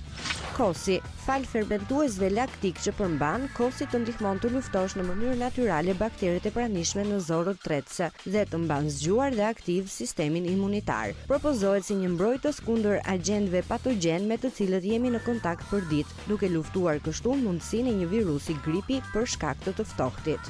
Kosi Falë fermentuesve laktikë që përmban, kosi të ndihmon të luftosh në mënyrë natyrale bakteret e pranishme në zorrët tretëse dhe të mban zgjuar dhe aktiv sistemin imunitar. Propozohet si një mbrojtës kundër agjentëve patogjenë me të cilët jemi në kontakt përditë, duke luftuar kështu mundësinë e një virusi gripi për shkak të të ftohtit.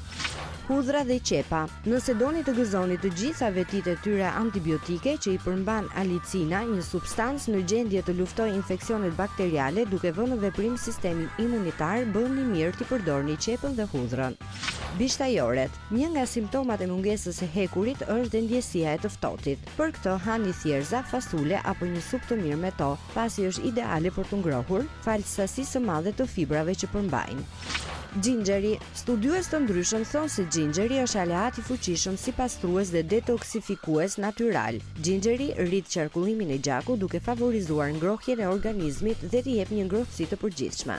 Hudhra dhe qepa. Nëse doni të gëzoni të gjitha vetitë e tyre antibiotike që i përmban alicina, një substancë në gjendje të luftojë infeksionet bakteriale duke vënë në veprim sistemin imunitar, bëni mirë t'i përdorni qepën dhe hudhrën. Bishtajoret. Një nga simptomat e mungesës së hekurit është dhe ndjesia e të ftohtit. Për këtë hani thjerrëza, fasule apo një supë të mirë me to, pasi është ideale për t'u ngrohur, falë sasisë së madhe të fibrave që përmbajnë. Xhinxheri. Studiues të ndryshëm thonë se xhinxheri është aleat i fuqishëm si pastrues dhe detoksifikues natyral. Xhinxheri rrit qarkullimin e gjakut duke favorizuar ngrohjen e organizmit dhe të jep një ngrohtësi të përgjithshme.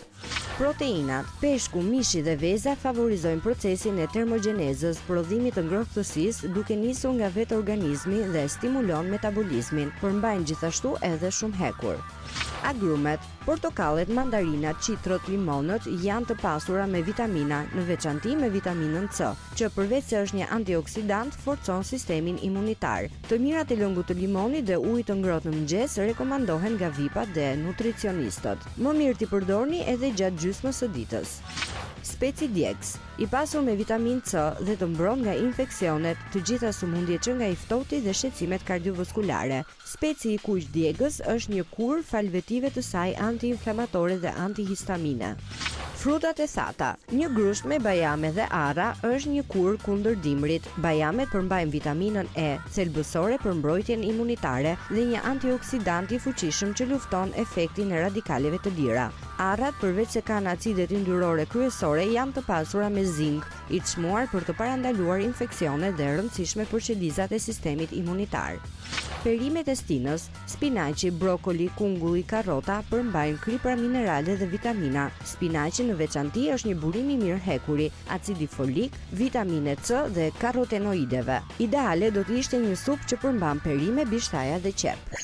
Proteinat, peshku, mishi dhe veza favorizojnë procesin e termogjenezës, prodhimit të ngrohtësisë, duke nisur nga vetë organizmi dhe stimulon metabolizmin. Përmbajnë gjithashtu edhe shumë hekur. Agrumet, Portokallet, mandarinat, qitrot, limonët janë të pasura me vitamina, në veçanti me vitaminën C, që përveç se është një antioksidant, forcon sistemin imunitar. Të mirat e lëngut të limonit dhe ujit të ngrohtë në mëngjes rekomandohen nga VIP-at dhe nutricionistët. Më mirë t'i përdorni edhe gjatë gjysmës së ditës. Speci djegës, I pasur me vitaminë C dhe të mbron nga infeksionet, të gjitha sëmundjet që nga i ftohti dhe shqetësimet kardiovaskulare. Speci i kuq djegës është një kurë falë vetive të saj anti-inflamatore dhe anti-histamine. Frutat e thata, Një grusht me bajame dhe arra është një kurë kundër dimrit. Bajamet përmbajnë vitaminën E, thelbësore për mbrojtjen imunitare dhe një antioksidant i fuqishëm që lufton efektin e radikaleve të lira. Arrat, përveçse kanë acidet yndyrore kryesore, janë të pasura me zink, i çmuar për të parandaluar infeksione dhe e rëndësishme për qelizat e sistemit imunitar. Perimet e stinës, spinaqi, brokoli, kungulli, karrota përmbajnë kripra minerale dhe vitamina. Spinaqi në veçanti është një burim i mirë hekuri, acidi folik, vitamine C dhe karotenoideve. Ideale do të ishte një supë që përmban perime, bishtaja dhe qepë.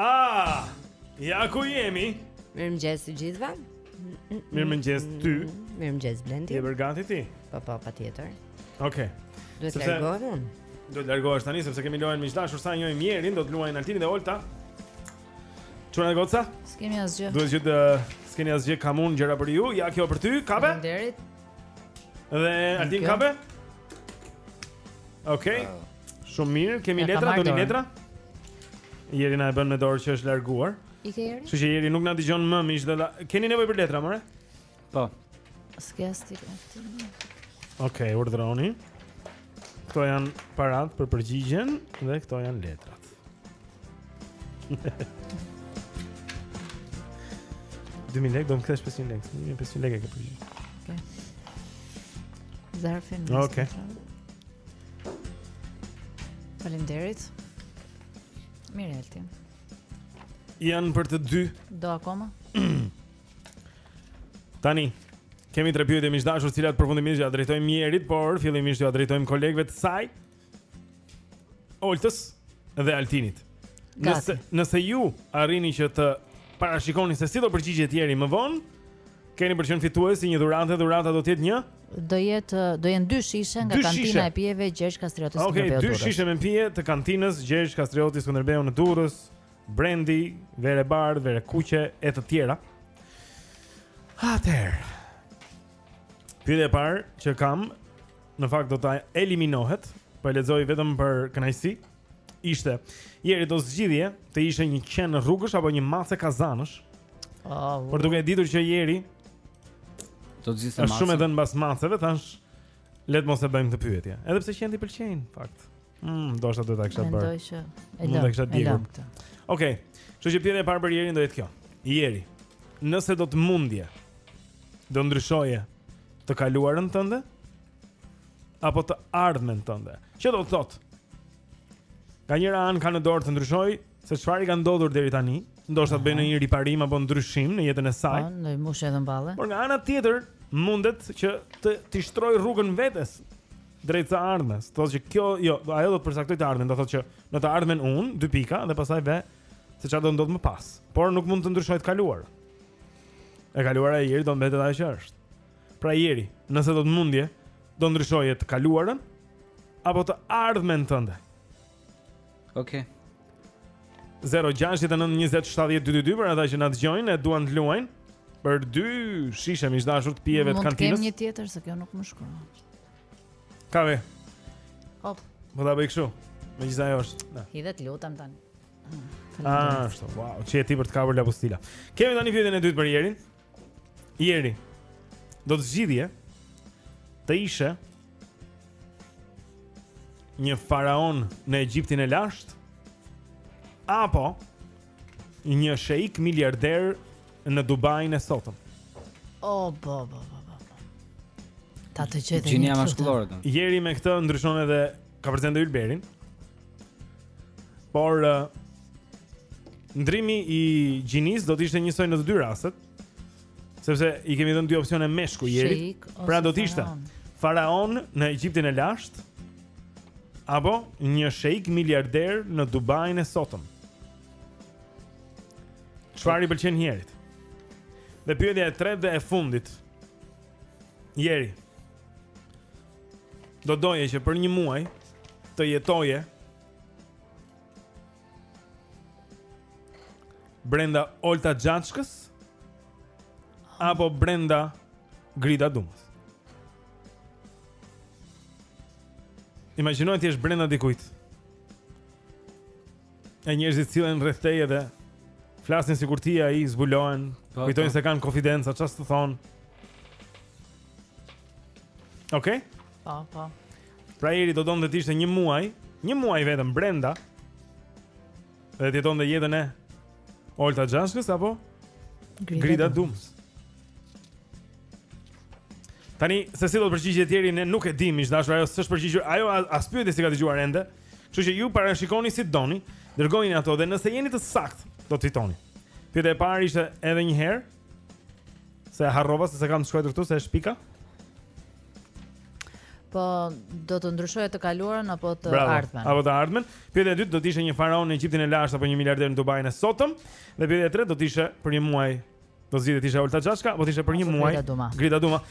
Ah! Ja ku jemi. Mirëmëngjes të gjithëve. Mirëmëngjes ty. Mirëmëngjes Blendi. Je bërë gati ti? Po po, patjetër. Okej. Do të largohem unë. Do të largohesh tani sepse kemi lojën, miq të dashur, sa e njohim Jerin, do të luajnë Altini dhe Olta. Çuna goca? S'kemi asgjë. Duhet që të s'keni asgjë kam unë gjëra për ju. Ja kjo për ty, kape. Faleminderit. Dhe Altin kape? Okej. Shumë mirë, kemi letra, doni letra? Jeri na e bën me dorë që është larguar. Ike Jeri? Kështu që Jeri nuk na dëgjon më miq dhe la... keni nevojë për letra, more? Po. S'ke as ti. Okej, urdhroni. Këto janë paratë për përgjigjen dhe këto janë letrat. Dy mijë lek, do më kthesh 500 lek Një 500 lek e ke përgjigjen Ok Zarfin në Ok Faleminderit Mirë e lëti Janë për të dy Do akoma Tani Kemi tre pyetje miq të dashur të cilat përfundimisht ja drejtojmë Jerit Por fillimisht ja drejtojmë kolegëve të saj Oltës dhe Altinit. Nëse nëse ju arrini që të parashikoni se si do përgjigjet Jeri më vonë, keni për të qenë fituesi i një dhurate, dhurata do të jetë një? Do jetë, do jenë dy shishe nga dy kantina shishe. e pijeve Gjergj Kastrioti Skënderbeu. Okej, dy shishe me pije të kantinës Gjergj Kastrioti Skënderbeu në Durrës, brendi, verë e bardhë, verë e kuqe e të tjera. Atëherë, Pyetja e parë që kam, në fakt do të eliminohet, po e lexoj vetëm për kënaqësi. Ishte, Jeri, do zgjidhje të ishe një qen rrugësh apo një mace kazanësh. Oh, Por duke e ditur që Jeri do të zgjidhte mace. Është shumë e dhënë mbas maceve, thashë le të mos e bëjmë këtë pyetje. Edhe pse qentë i pëlqejnë, fakt. Mm, do të ta kisha bërë. Mendoj që e lëm. Mund të dikur. Okej. Kështu që pyetja e parë për Jerin do jetë kjo. Jeri, nëse do të mundje, do ndryshoje të kaluarën tënde apo të ardhmen tënde? Që do të thotë? Nga njëra anë ka në dorë të ndryshojë se çfarë i ka ndodhur deri tani, ndoshta të bëjë një riparim apo ndryshim në jetën e saj. Po, ndaj mushë edhe mballe. Por nga ana tjetër, mundet që t'i shtrojë rrugën vetes. drejt të ardhmes. Do thotë që kjo, jo, ajo do të përcaktojë të ardhmen, do thotë që në të ardhmen un, dy pika dhe pastaj ve se çfarë do ndodh më pas. Por nuk mund të ndryshojë të kaluar. E kaluara e Jerit do mbetet ajo që është. Pra Jeri, nëse do të mundje, do ndryshoje të kaluarën apo të ardhmen tënde. Okej. Okay. 0692070222 për ata që na dëgjojnë e duan të luajnë për dy shishe miq të dashur të pijeve të kantinës. Mund të kem një tjetër se kjo nuk më shkruan. Kave. Hop. Po ta bëj kështu. Megjithëse ajo është. Na. Hidhe të lutem tani. Ah, ashtu. Wow, ç'je ti për të kapur lapustila. Kemi tani pyetjen e dytë për Jerin. Jeri. Do të zgjidhje të ishe një faraon në Egjiptin e lashtë apo Një sheik miliarder në Dubain e sotëm. O bo bo bo bo. Ta të gjej dhe një çfarë. Jeri me këtë ndryshon edhe kapërcen dhe ylberin. Por uh, ndërrimi i gjinisë do të ishte njësoj në të dy rastet. Sepse i kemi dhënë dy opsione meshkuj Jeri. Pra do të ishte faraon në Egjiptin e lashtë apo një sheik miliarder në Dubain e sotëm. Çfarë i pëlqen Jerit? Dhe pyetja e tretë dhe e fundit. Jeri. Do doje që për një muaj të jetoje Brenda Olta Xhaçkës apo Brenda Grida Dumës. Imagjinoje të jesh brenda dikujt. E njerëzit sillen rreth teje dhe flasin sikur ti je ai, zbulohen, po, kujtojnë po. se kanë konfidenca, ça s'të thonë. Okej? Okay? Po, po. Pra Jeri do donte të ishte një muaj, një muaj vetëm brenda. Dhe të jetonte jetën e Olta Xhaçkës apo Grida, Grida Dumës. Tani, se si do të përgjigjet Jeri, ne nuk e dimë, miq të dashur, ajo s'është përgjigjur, ajo as pyetjet s'i ka dëgjuar ende, kështu që ju parashikoni si të doni, dërgojini ato dhe nëse jeni të saktë, do të fitoni. Pyetja e parë ishte edhe një herë, Se e harrova se s'e kam të shkruajtur këtu se e shpika. Po do të ndryshoje të kaluarën apo të Bravo. ardhmen. Apo të ardhmen. Pyetja e dytë do të ishte një faraon në Egjiptin e lashtë apo një miliarder në Dubain e sotëm dhe pyetja e tretë do të ishte për një muaj. Do zgjidhte të ishte Olta Xhaçka apo të ishte për një muaj. Grida Duma.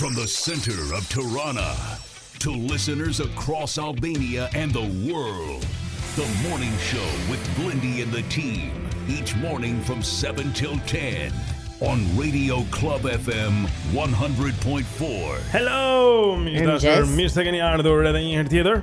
From the center of Tirana to listeners across Albania and the world. The morning show with Blendi and the team each morning from 7 till 10 on Radio Club FM 100.4. Hello, mirë se keni ardhur edhe një herë tjetër.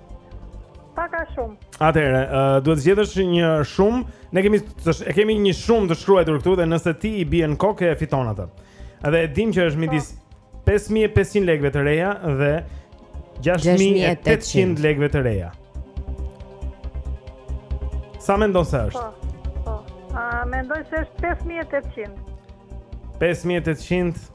Pak a shumë. Atëherë, uh, duhet të zgjedhësh një shumë. Ne kemi të, e kemi një shumë të shkruajtur këtu dhe nëse ti i bie në kokë e fiton atë. Edhe e dim që është midis 5500 lekëve të reja dhe 6800 lekëve të reja. Sa mendon se është? Po. Po. Mendoj se është 5800. 5800.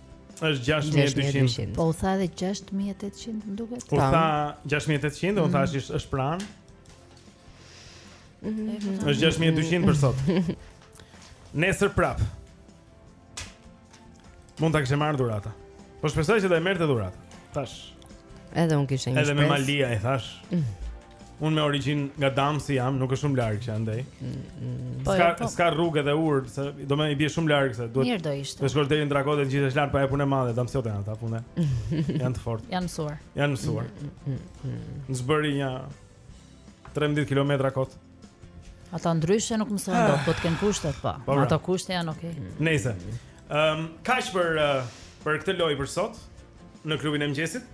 është 6200. Po u tha edhe 6800, më duket. Po tha 6800, do të thashë mhm. është pranë. Mhm. Është 6200 për sot. Nesër prap. Mund ta kishe marrë dhuratën. Po shpresoja që do e merrte dhuratën. Thashë. Edhe un kisha një shpresë. Edhe me Malia i thashë. Mm. Unë me origjinë nga Damsi jam, nuk është shumë larg që andej. Mm, mm. Po, ska po. ska rrugë edhe urë, se domethënë i bie shumë larg se duhet. Mirë do ishte. Të shkosh deri në Dragotë të ngjitesh lart, pa e punë e madhe, damsiotë janë ata punë. janë të fortë. Janë mësuar. Janë mësuar. Mm, S'bëri një 13 kilometra kot. Ata ndryshe nuk mësojnë ah. dot, po të kenë kushtet, po. po pra. Ata kushte janë okay. Nejse. Ëm, um, kaq për uh, për këtë lojë për sot në klubin e mëngjesit.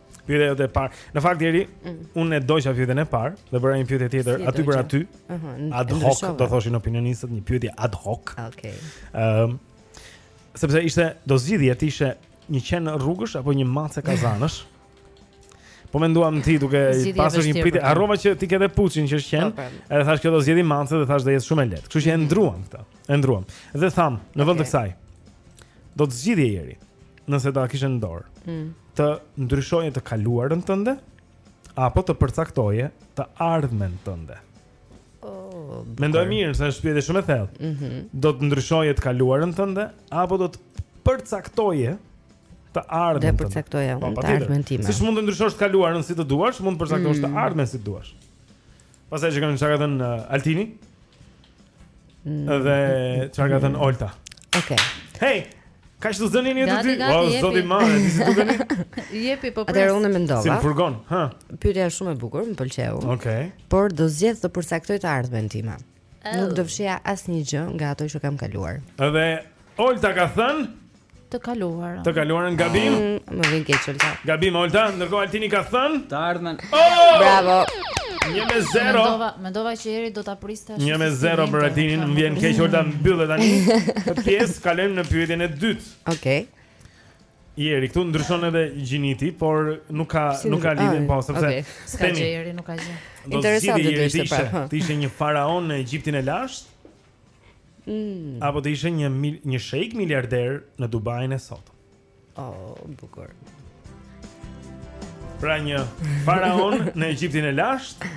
Pyetja jote e parë. Në fakt deri mm. unë e doja pyetjen e parë, po bëra një pyetje tjetër si aty për aty. Ëh. Uh -huh. Ad hoc do thoshin opinionistët një pyetje ad hoc. Okej. Okay. Ëm um, sepse ishte do zgjidhje të ishe një qen rrugësh apo një mace kazanësh. Po menduam ti duke pasur një Pritë, harrova që ti ke dhe Puçin që është qen, po, po. edhe thashë kjo do zgjedhi mace dhe thashë do jetë shumë e lehtë. Kështu që e ndruam këtë. E ndruam. Dhe thamë, në vend të kësaj, do të zgjidhje Eri. nëse do ta kishe në dorë, mm. të ndryshoje të kaluarën tënde apo të përcaktoje të ardhmen tënde. Oh, Mendoje mirë se është pyetje shumë e thellë. Mm -hmm. Do të ndryshoje të kaluarën tënde apo do të përcaktoje të ardhmen tënde? Do të përcaktoja po, të ardhmen time. Ti mund të ndryshosh të kaluarën si të duash, mund të përcaktosh mm. të ardhmen si të duash. Pastaj çka thënë çka ka thënë uh, Altini. Mm. Dhe çka ka thënë Olta. Okej. Okay. Hey, ka që do zënë një të dy. Wow, Zoti im, e di si dukeni? Jepi po pres. Atëherë unë e mendova. Si furgon, ha. Pyetja është shumë e bukur, më pëlqeu. Okej. Okay. Por do zgjedh të përcaktoj të ardhmen time. Oh. Nuk do fshija asnjë gjë nga ato që kam kaluar. Edhe Olta ka thënë Të kaluarën. Të kaluarën gabim. Mm, më vjen keq Olta. Gabim Olta, ndërkohë Altini ka thënë. Të ardhmen. Oh! Bravo. 1 me 0. Mendova, mendova që Eri do ta priste ashtu. 1 me 0 për Altinin, më vjen keq Olta mbyllet tani. Nejse kalojmë në pyetjen e dytë. Okej. Okay. Eri këtu ndryshon edhe gjini ti, por nuk ka si nuk ka lidhje ah, po sepse okay. ska gjë nuk ka gjë. Interesante do të ishte pra. Të ishe një faraon në Egjiptin e lashtë? Mm. Apo të ishe një mil, një sheik miliarder në Dubain e sotëm. Oh, bukur. Pra një faraon në Egjiptin e lashtë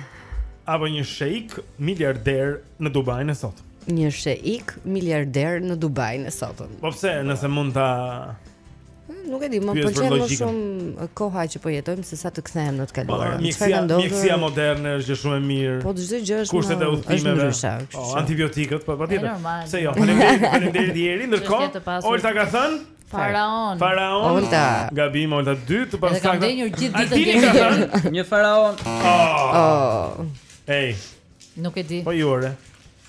apo një sheik miliarder në Dubain e sotëm. Një sheik miliarder në Dubain e sotëm. Po pse, nëse mund ta Hmm, nuk e di, më pëlqen më shumë koha që po jetojmë se sa të kthehem në të kaluarën. Po, Çfarë ndodh? Mjekësia moderne është gjë shumë e mirë. Po çdo gjë është kushtet e udhëtimeve. Po, antibiotikët, po patjetër. Se jo, faleminderit, faleminderit Eri. Ndërkohë, Olta ka thënë Faraon. Faraon. Olta. Gabim Olta 2 të pastë. Ka ndenjur gjithë ditën e thënë. Një faraon. Oh. oh. Ej. Nuk e di. Po jore.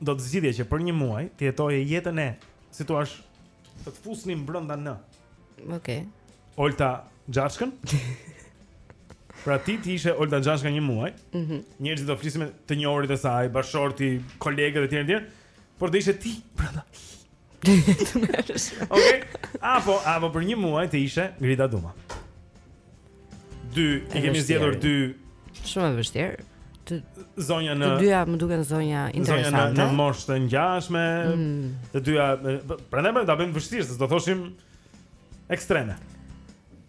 do të zgjidhje që për një muaj të jetoje jetën e, si thua, të të fusnim brenda në. Okej. Okay. Olta Gixharin. pra ti të ishe Olta Xhaçka një muaj. Mhm. Mm Njerëzit do flisnin me të njohurit e saj, bashkëshorti, kolegët e tjerë e tjerë, por do ishe ti brenda. Okej. Apo, apo për një muaj të ishe Grida Duma. Dy, i kemi zgjedhur dy. Shumë e vështirë. Të zonja në Të dyja më duken zonja interesante. Zonja në, në moshë të ngjashme. Mm. Të dyja, prandaj që ta bëjmë vështirë, se s'do thoshim ekstreme.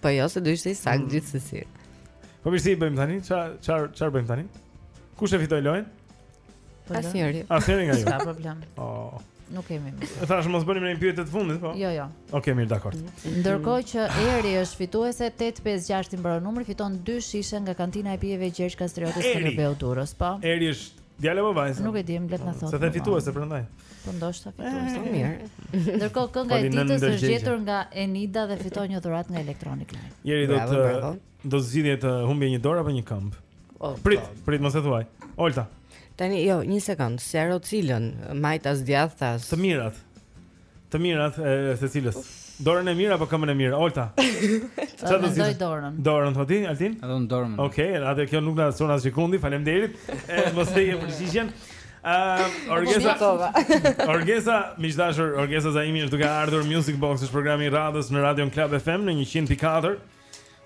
Po jo, se do ishte i saktë mm. gjithsesi. Po mirë, si ia bëjmë tani? Ça ça ça bëjmë tani? Kush e fitoi lojën? Po Asnjëri. Asnjëri nga ju. Ka problem. Oh. Nuk kemi më. Thashë mos bënim një pyetje të fundit, po? Jo, jo. Okej, okay, mirë, dakord. Ndërkohë që Eri është fituese 856 i mbaron numri, fiton dy shishe nga kantina e pijeve Gjergj Kastrioti Skënderbeu Durrës, po? Eri është Djalë apo vajzë? Nuk e dim, le të na thotë. Se the fituese prandaj. Po ndoshta fituese. Eh. Mirë. Ndërkohë kënga e ditës është gjetur nga Enida dhe fiton një dhuratë nga Electronic Line. Eri do të do zgjidhje të humbje një dorë apo një këmbë. Oh, prit, oh. prit mos e thuaj. Olta. Tani jo, një sekond, se Ero cilën, majtas djathtas. Të mirat. Të mirat e secilës. Dorën e mirë apo këmbën e mirë? Olta. Çfarë do të thotë dorën? Dorën thotë ti, Altin? Edhe unë dorën. Okej, okay, atë kjo nuk na çon asgjëkundi. Faleminderit. Edhe mos e jep përgjigjen. Ëm, uh, Orgesa. Orgesa, miq të dashur, Orgesa Zaimi është duke ardhur Music Box, është programi i radhës në Radio Club FM në 104.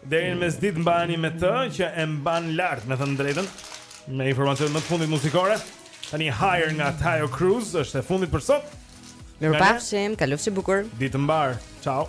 Deri në mesditë mbajeni me të që e mban lart, me thënë drejtën, me informacionet më të fundit muzikore. Tani Higher nga Taio Cruz është e fundit për sot. Mirupafshim, kalofshi bukur. Ditë e mbarë. Ciao.